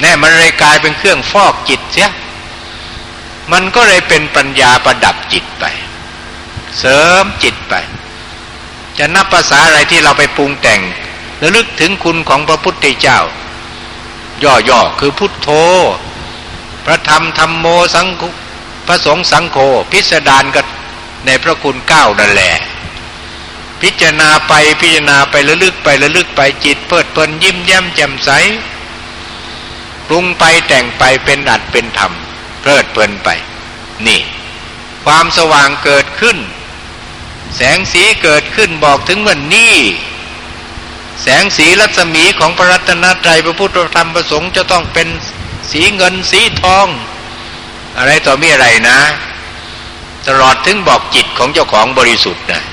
แน่มันเลยกลายเป็นเครื่องฟอกจิตเสีย มันก็เลยเป็นปัญญาประดับจิตไป เสริมจิตไป จะนับภาษาอะไรที่เราไปปรุงแต่งระลึกถึงคุณของพระพุทธเจ้า ย่อๆคือพุทโธ พระธรรมธรรมโมสังคุพระสงฆ์สังโฆพิสดารกับ ในพระคุณเก้านั่นแหละ พิจารณาไปพิจารณาไประลึกไประลึกไปจิตเพิดเพลินยิ้มแย้มแจ่มใสปรุงไปแต่งไปเป็นอัดเป็นธรรม เพลิดเพลินไป นี่ ความสว่างเกิดขึ้น แสงสีเกิดขึ้นบอกถึงว่านี่แสงสีรัศมีของพระรัตนตรัยพระพุทธธรรมประสงค์จะต้องเป็นสีเงินสีทอง อะไรต่อมีอะไรนะ ตลอดถึงบอกจิตของเจ้าของบริสุทธิ์นะ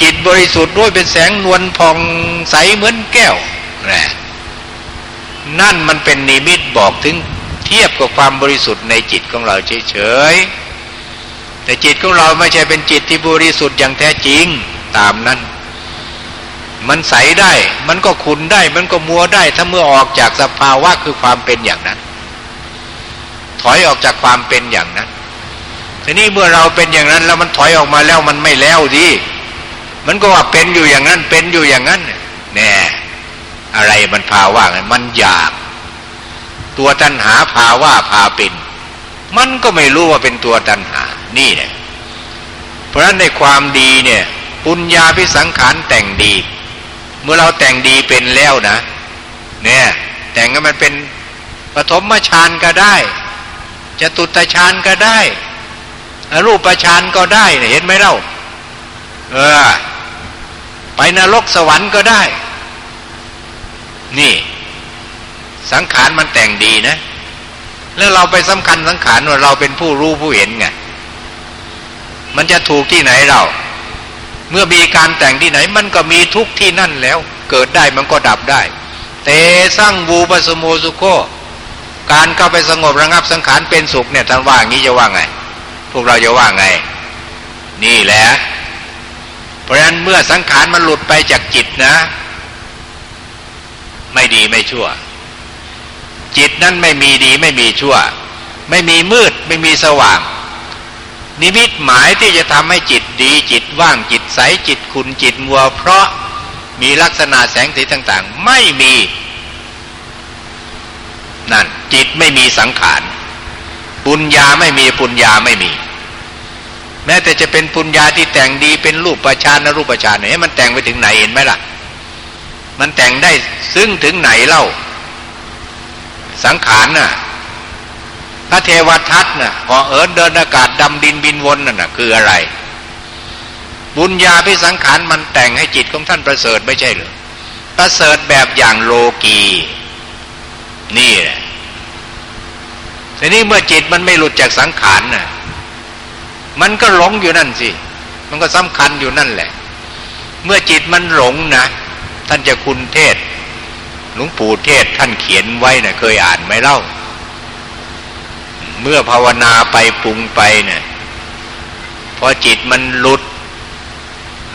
จิตบริสุทธิ์ด้วยเป็นแสงนวลพองใสเหมือนแก้วนะนั่นมันเป็นนิมิตบอกถึงเทียบกับความบริสุทธิ์ในจิตของเราเฉยๆแต่จิตของเราไม่ใช่เป็นจิตที่บริสุทธิ์อย่างแท้จริงตามนั้น มันใสได้ มันก็ขุนได้ มันก็มัวได้ ถ้าเมื่อออกจากสภาวะคือความเป็นอย่างนั้น ถอยออกจากความเป็นอย่างนั้น ทีนี้เมื่อเราเป็นอย่างนั้นแล้วมันถอยออกมาแล้วมันไม่แล้วดีมันก็ว่าเป็นอยู่อย่างนั้นเป็นอยู่อย่างนั้นแน่อะไรมันพาว่าไงมันอยาก ตัวตัณหาพาว่าพาเป็น มันก็ไม่รู้ว่าเป็นตัวตัณหา นี่แหละเพราะฉะนั้นในความดีเนี่ย ปุญญาพิสังขารแต่งดี เมื่อเราแต่งดีเป็นแล้วนะ เนี่ย แต่งก็มันเป็นปฐมฌานก็ได้จะตุตฌานก็ได้ รูปฌานก็ได้เห็นไหมเล่า เออ ไปนรกสวรรค์ก็ได้ นี่ สังขารมันแต่งดีนะ แล้วเราไปสำคัญสังขารว่าเราเป็นผู้รู้ผู้เห็นไง มันจะถูกที่ไหนเรา เมื่อมีการแต่งที่ไหน มันก็มีทุกที่นั่นแล้ว เกิดได้มันก็ดับได้ เตสร้างวูปสโมสุโคการเข้าไปสงบระงับสังขารเป็นสุขเนี่ยท่านว่างี้จะว่าไง พวกเราจะว่าไง นี่แหละ เพราะฉะนั้นเมื่อสังขารมันหลุดไปจากจิตนะ ไม่ดีไม่ชั่ว จิตนั้นไม่มีดีไม่มีชั่ว ไม่มีมืดไม่มีสว่าง นิมิตหมายที่จะทำให้จิตดี จิตว่างจิตใสจิตคุณจิตมัว เพราะมีลักษณะแสงสีต่าง ๆ ไม่มี นั่นจิตไม่มีสังขาร ปุญญาไม่มีปุญญาไม่มี แม้แต่จะเป็นปุญญาที่แต่งดีเป็นรูปประชานนรูปประชานเนี่ยมันแต่งไปถึงไหนเห็นไหมล่ะ มันแต่งได้ซึ่งถึงไหนเล่า สังขารน่ะพระเทวทัตน่ะหอเอิญเดินอากาศดำดินบินวนนั่นน่ะ คืออะไร บุญญาพิสังขารมันแต่งให้จิตของท่านประเสริฐไม่ใช่หรือประเสริฐแบบอย่างโลกีนี่แหละ ทีนี้เมื่อจิตมันไม่หลุดจากสังขารน่ะ มันก็หลงอยู่นั่นสิ มันก็สำคัญอยู่นั่นแหละ เมื่อจิตมันหลงนะ ท่านจะคุณเทศ หลวงปู่เทศท่านเขียนไว้นะ่ะ เคยอ่านไหมเล่า เมื่อภาวนาไปปรุงไปเนะี่ยพอจิตมันหลุด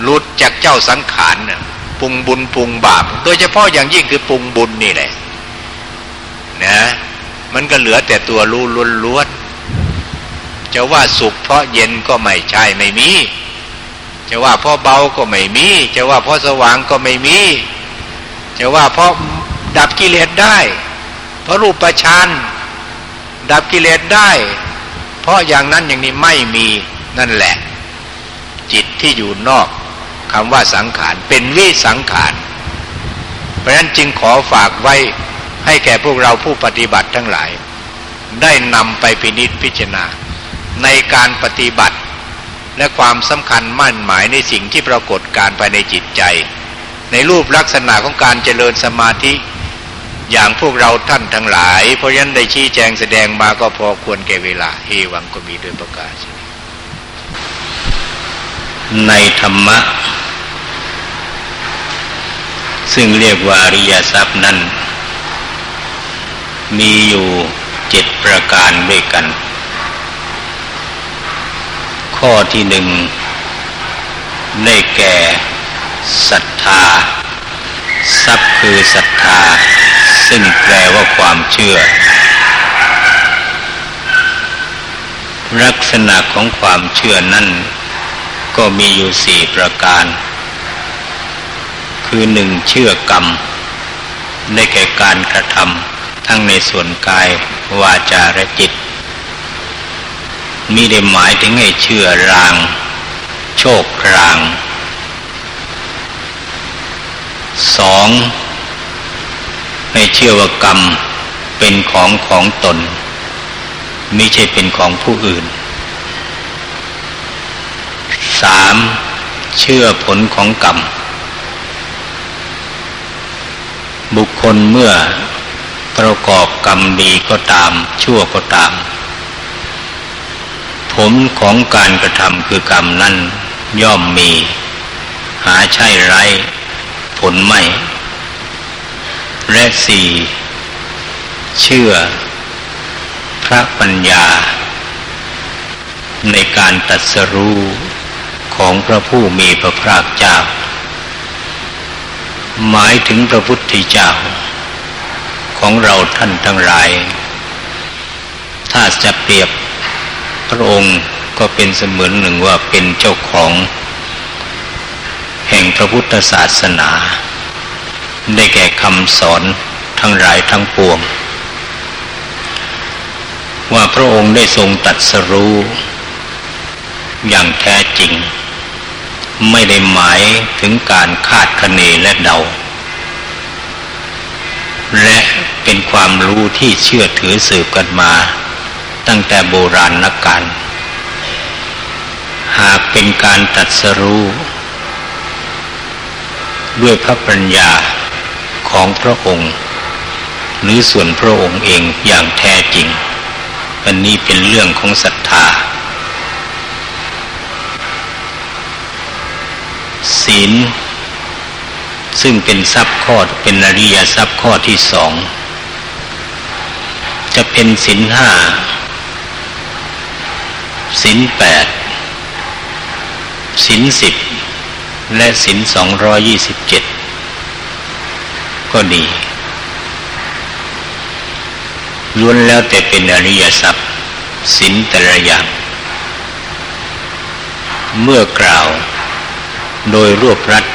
หลุดจากเจ้าสังขารนะ่ะปรุงบุญปรุงบาป โดยเฉพาะอย่างยิ่งคือปรุงบุญนี่แหละ นะ มันก็เหลือแต่ตัวรู้ล้วนๆจะว่าสุขเพราะเย็นก็ไม่ใช่ไม่มี จะว่าเพราะเบาก็ไม่มี จะว่าเพราะสว่างก็ไม่มี จะว่าเพราะดับกิเลสได้ เพราะรูปประชานดับกิเลสได้ เพราะอย่างนั้นอย่างนี้ไม่มีนั่นแหละ จิตที่อยู่นอกคำว่าสังขารเป็นวิสังขาร เพราะฉะนั้นจึงขอฝากไว้ ให้แก่พวกเราผู้ปฏิบัติทั้งหลาย ได้นำไปพินิจพิจารณา ในการปฏิบัติ และความสำคัญมั่นหมายในสิ่งที่ปรากฏการภายในจิตใจ ในรูปลักษณะของการเจริญสมาธิ อย่างพวกเราท่านทั้งหลาย เพราะฉะนั้นได้ชี้แจงแสดงมาก็พอควรแก่เวลาเอวังก็มีด้วยประกาศในธรรมะ ซึ่งเรียกว่าอริยทรัพย์นั้น มีอยู่เจ็ดประการด้วยกัน ข้อที่หนึ่งได้แก่ศรัทธาทรัพย์คือศรัทธา ซึ่งแปลว่าความเชื่อ ลักษณะของความเชื่อนั้นก็มีอยู่สี่ประการ คือหนึ่งเชื่อกรรม ได้แก่การกระทำ ทั้งในส่วนกายวาจาและจิตมีได้หมายถึงให้เชื่อราง โชครางสองให้เชื่อว่ากรรมเป็นของของตนไม่ใช่เป็นของผู้อื่นสามเชื่อผลของกรรม บุคคลเมื่อ ประกอบกรรมดีก็ตาม ชั่วก็ตาม ผลของการกระทำคือกรรมนั้นย่อมมี หาใช่ไรผลไม่ และสี่เชื่อ พระปัญญา ในการตัดสรู้ของพระผู้มีพระภาคเจ้า หมายถึงพระพุทธเจ้า ของเราท่านทั้งหลาย ถ้าจะเปรียบพระองค์ก็เป็นเสมือนหนึ่งว่าเป็นเจ้าของ แห่งพระพุทธศาสนา ได้แก่คำสอนทั้งหลายทั้งปวง ว่าพระองค์ได้ทรงตัดสรู้ อย่างแท้จริง ไม่ได้หมายถึงการคาดคะเนและเดาและ เป็นความรู้ที่เชื่อถือสืบกันมา ตั้งแต่โบราณนักการหากเป็นการตัดสรู้ด้วยพระปัญญาของพระองค์ หรือส่วนพระองค์เองอย่างแท้จริง อันนี้เป็นเรื่องของศรัทธา ศีล ซึ่งเป็นทรัพย์ข้อเป็นอริยทรัพย์ข้อที่สอง จะเป็นศีลห้าศีลแปดศีลสิบและศีลสองร้อยี่สิบเจ็ดก็ดีล้วนแล้วแต่เป็นอริยทรัพย์ศีลแต่ละอย่างเมื่อกล่าว โดยรวบรัด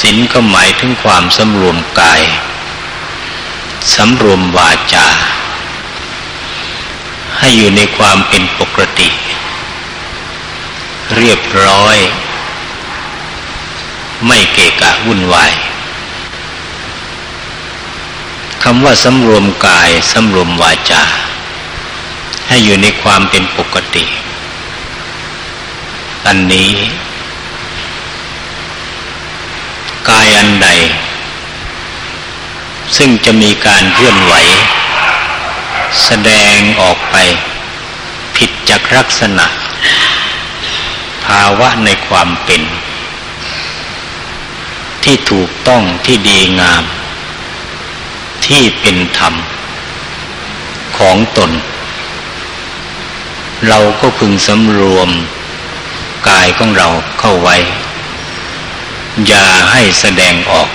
ศีลก็หมายถึงความสำรวมกาย สำรวมวาจา ให้อยู่ในความเป็นปกติ เรียบร้อย ไม่เกะกะวุ่นวายคำว่าสำรวมกายสำรวมวาจา ให้อยู่ในความเป็นปกติ อันนี้ กายอันใด ซึ่งจะมีการเคลื่อนไหว แสดงออกไป ผิดจากลักษณะ ภาวะในความเป็น ที่ถูกต้องที่ดีงาม ที่เป็นธรรม ของตน เราก็พึงสำรวม กายของเราเข้าไว้ อย่าให้แสดงออก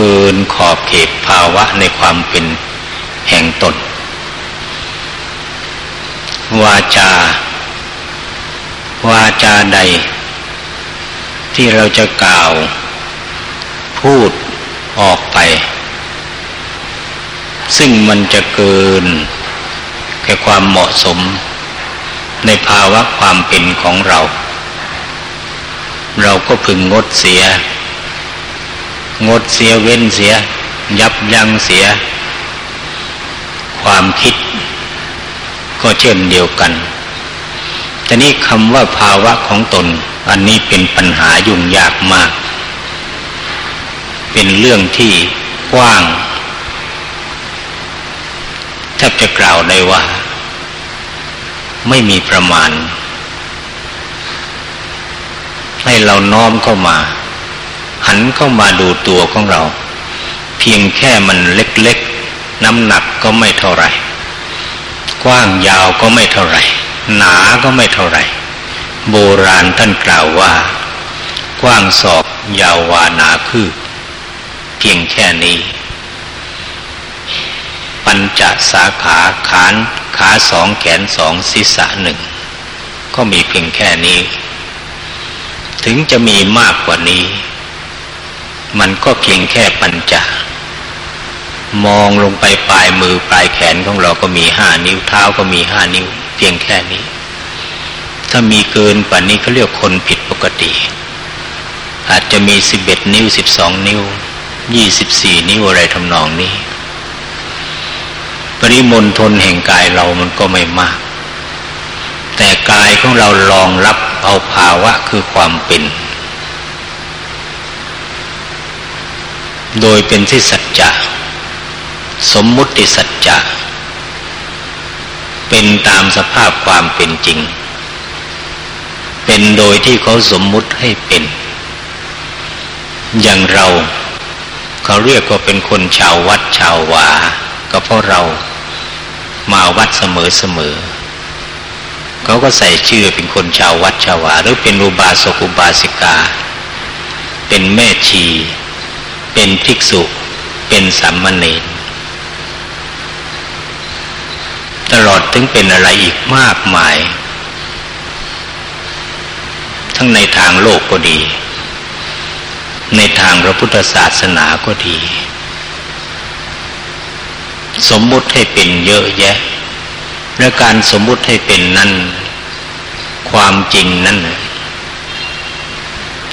กินขอบเขตภาวะในความเป็นแห่งตน วาจา วาจาใด ที่เราจะกล่าว พูดออกไป ซึ่งมันจะเกินแค่ความเหมาะสม ในภาวะความเป็นของเรา เราก็พึงงดเสีย งดเสียเว้นเสีย ยับยั้งเสีย ความคิด ก็เช่นเดียวกันแต่นี้คำว่าภาวะของตน อันนี้เป็นปัญหายุ่งยากมาก เป็นเรื่องที่กว้างแทบจะกล่าวได้ว่า ไม่มีประมาณ ให้เราน้อมเข้ามา หันเข้ามาดูตัวของเรา เพียงแค่มันเล็กๆ น้ำหนักก็ไม่เท่าไหร่ กว้างยาวก็ไม่เท่าไหร่ หนาก็ไม่เท่าไหร่ โบราณท่านกล่าวว่า กว้างศอกยาววานาคือเพียงแค่นี้ ปัญจสาขาขานขาสองแขนสองศีรษะหนึ่งก็มีเพียงแค่นี้ ถึงจะมีมากกว่านี้ มันก็เพียงแค่ปัญจมองลงไปปลายมือปลายแขนของเราก็มีห้านิ้วเท้าก็มีห้านิ้ว เพียงแค่นี้ ถ้ามีเกินกว่านี้เขาเรียกคนผิดปกติ อาจจะมีสิบเอ็ดนิ้วสิบสองนิ้วยี่สิบสี่นิ้วอะไรทำนองนี้ ปริมณฑลแห่งกายเรามันก็ไม่มาก แต่กายของเรารองรับเอาภาวะคือความเป็น โดยเป็นที่สัจจะสมมุติสัจจะเป็นตามสภาพความเป็นจริง เป็นโดยที่เขาสมมุติให้เป็น อย่างเรา เขาเรียกว่าเป็นคนชาววัดชาววา ก็เพราะเรามาวัดเสมอเสมอเขาก็ใส่ชื่อเป็นคนชาววัดชาววา หรือเป็นอุบาสกอุบาสิกา เป็นแม่ชี เป็นภิกษุเป็นสามเณรตลอดถึงเป็นอะไรอีกมากมาย ทั้งในทางโลกก็ดี ในทางพระพุทธศาสนาก็ดี สมมุติให้เป็นเยอะแยะ และการสมมุติให้เป็นนั้นความจริงนั้น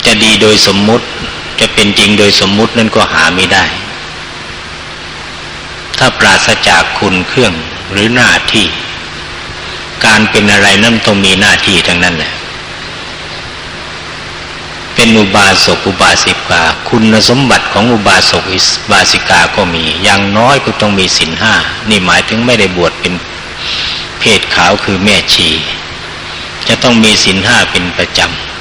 จะดีโดยสมมุติ จะเป็นจริงโดยสมมุตินั้นก็หาไม่ได้ ถ้าปราศจากคุณเครื่องหรือหน้าที่ การเป็นอะไรนั่นต้องมีหน้าที่ทั้งนั้นแหละเป็นอุบาสกอุบาสิกา คุณสมบัติของอุบาสกอุบาสิกาก็มี อย่างน้อยก็ต้องมีศีลห้า นี่หมายถึงไม่ได้บวชเป็นเพศขาวคือแม่ชี จะต้องมีศีลห้าเป็นประจำ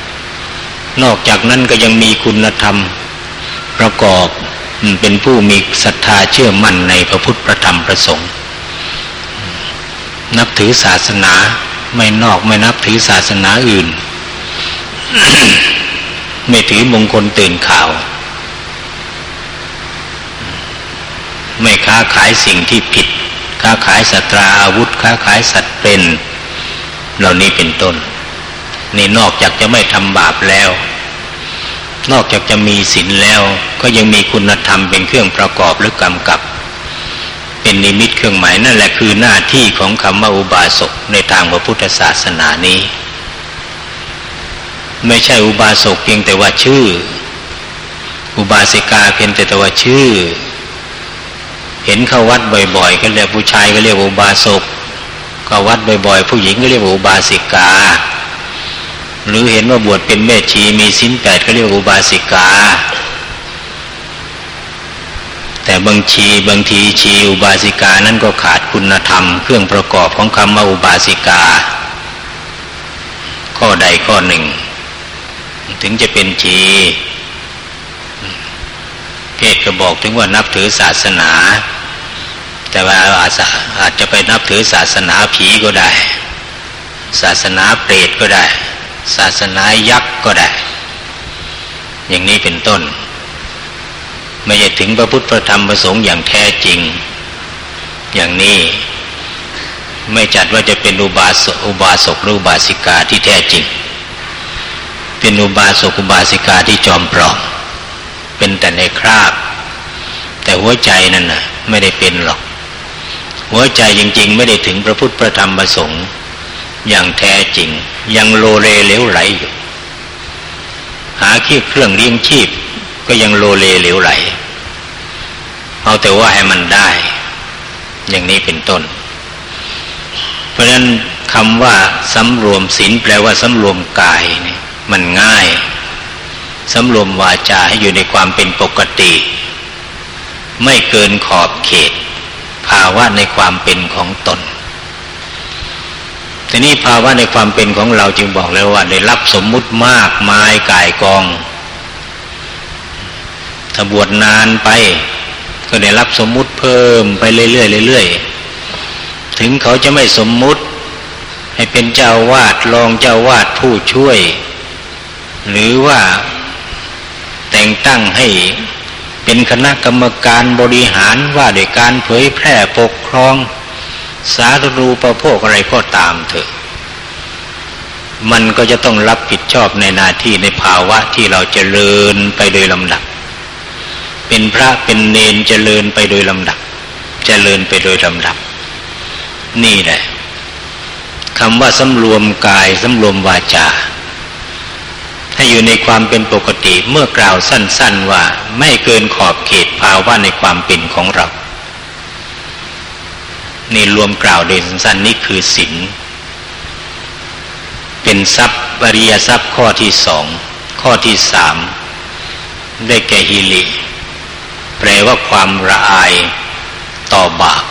นอกจากนั้นก็ยังมีคุณธรรม ประกอบเป็นผู้มีศรัทธาเชื่อมั่นในพระพุทธพระธรรมพระสงฆ์นับถือศาสนาไม่นอกไม่นับถือศาสนาอื่น ไม่ถือมงคลตื่นข่าว ไม่ค้าขายสิ่งที่ผิด ค้าขายสัตราอาวุธ ค้าขายสัตว์เป็น เหล่านี้เป็นต้น นี่นอกจากจะไม่ทำบาปแล้ว นอกจากจะมีศีลแล้ว ก็ยังมีคุณธรรมเป็นเครื่องประกอบหรือกำกับ เป็นนิมิตเครื่องหมายนั่นแหละคือหน้าที่ของคำว่าอุบาสกในทางพระพุทธศาสนานี้ ไม่ใช่อุบาสกเพียงแต่ว่าชื่อ อุบาสิกาเพียงแต่ต่ว่าชื่อ เห็นเข้าวัดบ่อยๆก็เรียกผู้ชายก็เรียกอุบาสกเข้าวัดบ่อยๆ ผู้หญิงก็เรียกอุบาสิกา หรือเห็นว่าบวชเป็นแม่ชีมีสิ้นแปดก็เรียกอุบาสิกา แต่บางทีบางทีชีอุบาสิกานั้นก็ขาดคุณธรรม เครื่องประกอบของคำว่าอุบาสิกา ข้อใดข้อหนึ่ง ถึงจะเป็นชีเพศก็บอกถึงว่านับถือศาสนา แต่ว่าอาจจะไปนับถือศาสนาผีก็ได้ ศาสนาเปรตก็ได้ ศาสนายักษ์ก็ได้ อย่างนี้เป็นต้น ไม่ใช่ถึงพระพุทธพระธรรมพระสงฆ์อย่างแท้จริง อย่างนี้ไม่จัดว่าจะเป็นอุบาสอุบาสกหรืออุบาสิกาที่แท้จริง เป็นอุบาสกอุบาสิกาที่จอมปลอมเป็นแต่ในคราบ แต่หัวใจนั่นน่ะ ไม่ได้เป็นหรอก หัวใจจริง ๆ ไม่ได้ถึงพระพุทธพระธรรมพระสงฆ์อย่างแท้จริง ยังโลเลเหลวไหลอยู่ หาขี้เครื่องเลี้ยงชีพ ก็ยังโลเลเหลวไหล เอาแต่ว่าให้มันได้ อย่างนี้เป็นต้น เพราะฉะนั้นคำว่าสำรวมศีลแปลว่าสำรวมกายเนี่ยมันง่ายสำรวมวาจาให้อยู่ในความเป็นปกติ ไม่เกินขอบเขต ภาวะในความเป็นของตน ทีนี้ภาวะในความเป็นของเราจึงบอกแล้วว่า ได้รับสมมุติมากมายกายกอง ถ้าบวชนานไป ก็ได้รับสมมุติเพิ่มไปเรื่อยๆเรื่อยๆถึงเขาจะไม่สมมุติ ให้เป็นเจ้าวาดรองเจ้าวาดผู้ช่วย หรือว่าแต่งตั้งให้เป็นคณะกรรมการบริหารว่าโดยการเผยแพร่ปกครอง สาธารณูปโภคอะไรก็ตามเถอะ มันก็จะต้องรับผิดชอบในหน้าที่ในภาวะที่เราจเจริญไปโดยลำดับ เป็นพระเป็นเนนเจริญไปโดยลำดับจเจริญไปโดยลำดับ นี่แหละคำว่าสำรวมกายสำรวมวาจาให้อยู่ในความเป็นปกติเมื่อกล่าวสั้น ๆว่าไม่เกินขอบเขตภาวะในความเป็นของเรา นี่รวมกล่าวโดยสั้นๆนี่คือศีลเป็นทรัพย์บริยทรัพย์ข้อที่สองข้อที่สามได้แก่ฮิลิ แปลว่าความละอายต่อบาป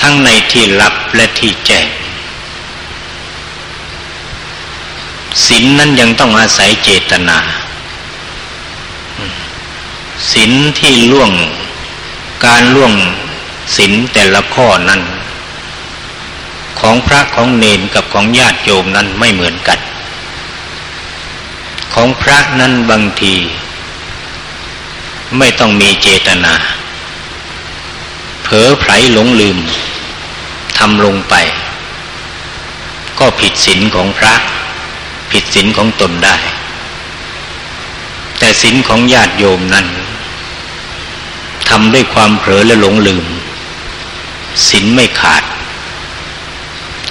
ทั้งในที่ลับและที่แจ้งศีลนนั้นยังต้องอาศัยเจตนาศีลที่ล่วง การล่วงศีลแต่ละข้อนั้น ของพระของเนนกับของญาติโยมนั้นไม่เหมือนกัน ของพระนั้นบางที ไม่ต้องมีเจตนา เผลอไผลหลงลืมทำลงไป ก็ผิดศีลของพระ ผิดศีลของตนได้ แต่ศีลของญาติโยมนั้น ทำด้วยความเผลอและหลงลืมศีลไม่ขาด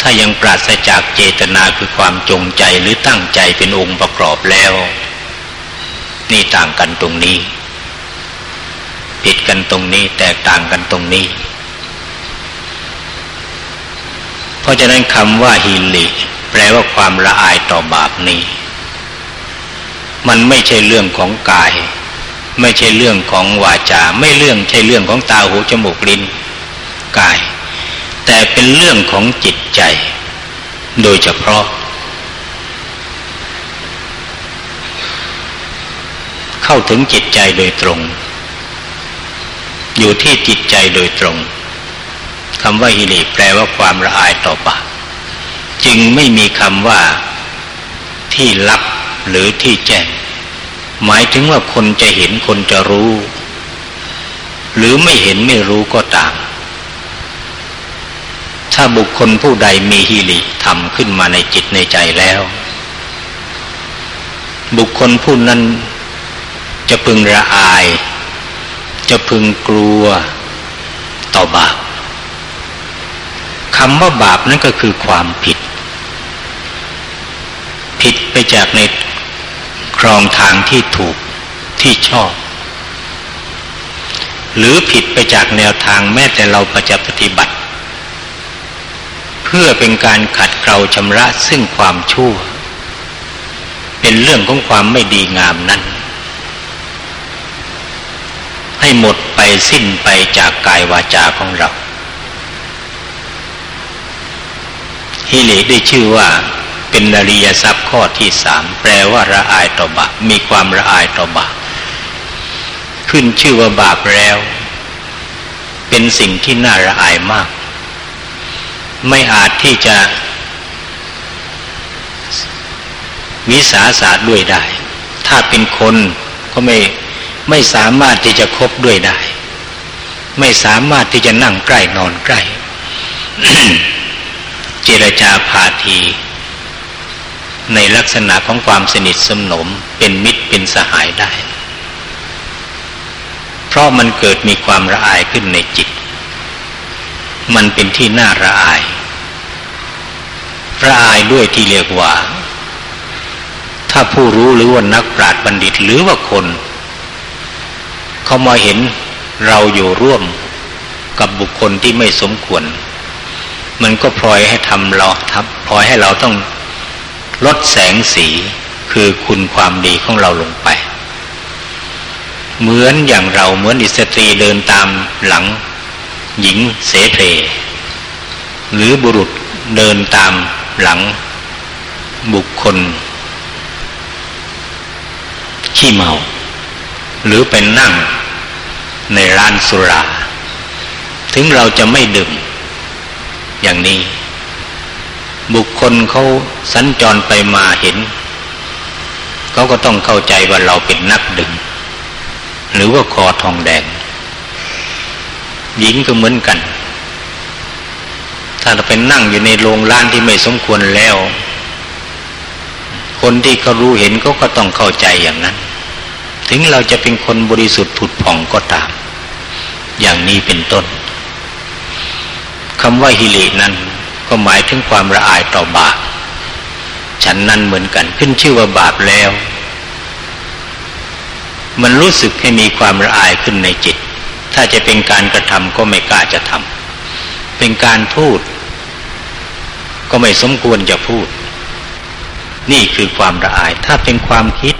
ถ้ายังปราศจากเจตนาคือความจงใจหรือตั้งใจเป็นองค์ประกอบแล้ว นี่ต่างกันตรงนี้ ผิดกันตรงนี้แตกต่างกันตรงนี้ เพราะฉะนั้นคำว่าฮิลิแปลว่าความละอายต่อบาปนี้ มันไม่ใช่เรื่องของกาย ไม่ใช่เรื่องของวาจา ไม่เรื่องใช่เรื่องของตาหูจมูกลิ้นกาย แต่เป็นเรื่องของจิตใจ โดยเฉพาะ เข้าถึงจิตใจโดยตรง อยู่ที่จิตใจโดยตรงคำว่าฮิริแปลว่าความละอายต่อบาปจึงไม่มีคำว่าที่ลับหรือที่แจ้ง หมายถึงว่าคนจะเห็นคนจะรู้ หรือไม่เห็นไม่รู้ก็ตาม ถ้าบุคคลผู้ใดมีฮิริทำขึ้นมาในจิตในใจแล้ว บุคคลผู้นั้นจะพึงระอาย จะพึงกลัวต่อบาปคำว่าบาปนั่นก็คือความผิด ผิดไปจากใน ครองทางที่ถูกที่ชอบ หรือผิดไปจากแนวทางแม้แต่เราประจะปฏิบัติ เพื่อเป็นการขัดเกลาชำระซึ่งความชั่ว เป็นเรื่องของความไม่ดีงามนั้น ให้หมดไปสิ้นไปจากกายวาจาของเราฮิเลได้ชื่อว่า เป็นอริยทรัพย์ข้อที่สามแปลว่าละอายต่อบาปมีความละอายต่อบาปขึ้นชื่อว่าบาปแล้ว เป็นสิ่งที่น่าละอายมาก ไม่อาจที่จะ วิสาสะด้วยได้ ถ้าเป็นคนก็ไม่ไม่สามารถที่จะคบด้วยได้ ไม่สามารถที่จะนั่งใกล้นอนใกล้ เจรจาพาที ในลักษณะของความสนิทสนมเป็นมิตรเป็นสหายได้ เพราะมันเกิดมีความระอายขึ้นในจิต มันเป็นที่น่าระอาย ระอายด้วยที่เรียกว่า ถ้าผู้รู้หรือว่านักปราชญ์บัณฑิตหรือว่าคน เขามาเห็นเราอยู่ร่วมกับบุคคลที่ไม่สมควร มันก็พลอยให้ทำเราทับพลอยให้เราต้อง ลดแสงสีคือคุณความดีของเราลงไป เหมือนอย่างเราเหมือนอิสตรีเดินตามหลัง หญิงเสเพ หรือบุรุษเดินตามหลัง บุคคล ขี้เมา หรือเป็นนั่งในร้านสุรา ถึงเราจะไม่ดื่มอย่างนี้ บุคคลเขาสัญจรไปมาเห็น เขาก็ต้องเข้าใจว่าเราเป็นนักดื่มหรือว่าคอทองแดง หญิงก็เหมือนกัน ถ้าเราไปนั่งอยู่ในโรงร้านที่ไม่สมควรแล้ว คนที่เขารู้เห็นเขาก็ต้องเข้าใจอย่างนั้น ถึงเราจะเป็นคนบริสุทธิ์ผุดผ่องก็ตาม อย่างนี้เป็นต้นคำว่าฮิรินั้น ก็หมายถึงความระอายต่อบาปฉันนั้นเหมือนกันขึ้นชื่อว่าบาปแล้ว มันรู้สึกให้มีความระอายขึ้นในจิต ถ้าจะเป็นการกระทำก็ไม่กล้าจะทำเป็นการพูด ก็ไม่สมควรจะพูด นี่คือความระอาย ถ้าเป็นความคิด